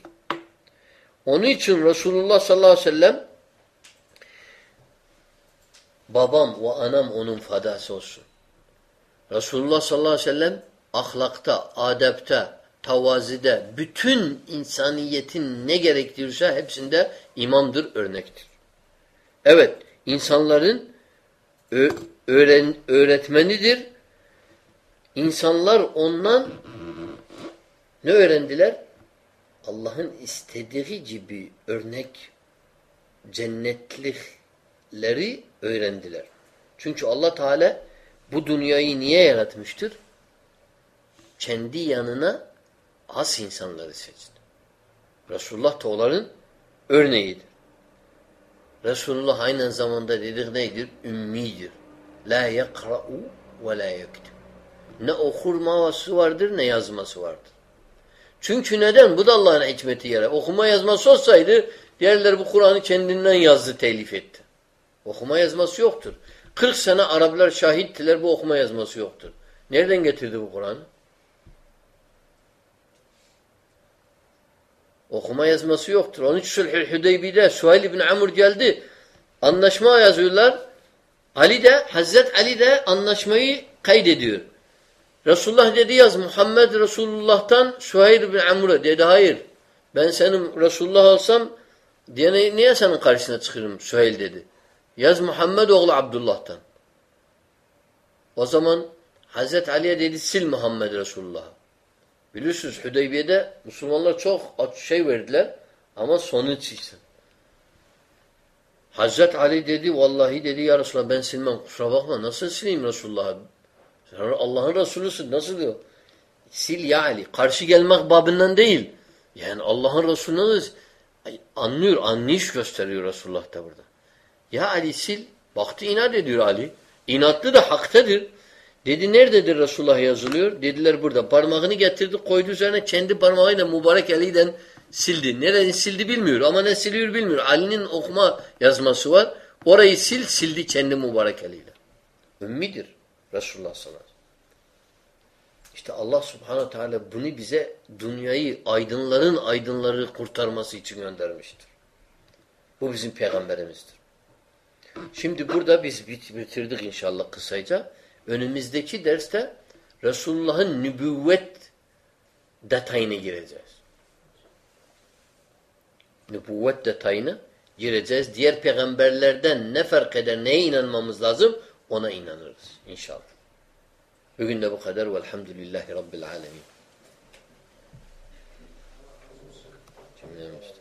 Onun için Resulullah sallallahu aleyhi ve sellem babam ve anam onun fadası olsun. Resulullah sallallahu aleyhi ve sellem ahlakta, adepte, tavazide, bütün insaniyetin ne gerektirirse hepsinde imamdır, örnektir. Evet, insanların öğren öğretmenidir. İnsanlar ondan ne öğrendiler? Allah'ın istediği gibi örnek cennetlikleri öğrendiler. Çünkü Allah Teala bu dünyayı niye yaratmıştır? Kendi yanına az insanları seçti. Resulullah da onların örneğidir. Resulullah aynı zamanda dedik neydir? Ümmidir. La yekra'u ve la yektib. Ne okur mavası vardır ne yazması vardır. Çünkü neden? Bu da Allah'ın hikmeti yere. Okuma yazması olsaydı diğerleri bu Kur'an'ı kendinden yazdı, telif etti. Okuma yazması yoktur. 40 sene Araplar şahittiler bu okuma yazması yoktur. Nereden getirdi bu Kur'an'ı? Okuma yazması yoktur. Onun için Sulhül Hüdeybi'de Suheyl ibn Amr geldi. Anlaşma yazıyorlar. Ali de, Hazret Ali de anlaşmayı kaydediyor. Resulullah dedi yaz Muhammed Resulullah'tan Süheyr bin Amr'ı dedi hayır. Ben senin Resulullah olsam diye niye senin karşısına çıkırım Süheyl dedi. Yaz Muhammed oğlu Abdullah'tan. O zaman Hazreti Ali'ye dedi sil Muhammed Resulullah'ı. Biliyorsunuz Hüdeybiye'de Müslümanlar çok şey verdiler ama sonuç için. Hazret Ali dedi vallahi dedi ya Resulallah ben silmem kusura bakma nasıl sileyim Resulullah'ı? Sen Allah'ın Resulüsün nasıl diyor? Sil ya Ali. Karşı gelmek babından değil. Yani Allah'ın Resulü'nü anlıyor, anlayış gösteriyor Resulullah da burada. Ya Ali sil. Baktı inat ediyor Ali. İnatlı da haktadır. Dedi nerededir Resulullah yazılıyor? Dediler burada. Parmağını getirdi koydu üzerine kendi parmağıyla mübarek eliyle sildi. Nereden sildi bilmiyor ama ne siliyor bilmiyor. Ali'nin okuma yazması var. Orayı sil sildi kendi mübarek eliyle. Ümmidir Resulullah sallallahu. İşte Allah subhanahu teala bunu bize dünyayı aydınların aydınları kurtarması için göndermiştir. Bu bizim peygamberimizdir. Şimdi burada biz bitirdik inşallah kısaca. Önümüzdeki derste Resulullah'ın nübüvvet detayına gireceğiz. Nübüvvet detayına gireceğiz. Diğer peygamberlerden ne fark eder, neye inanmamız lazım ona inanırız İnşallah. Bugün de bu kadar. Velhamdülillahi Rabbil Alemin. Cümlemiz.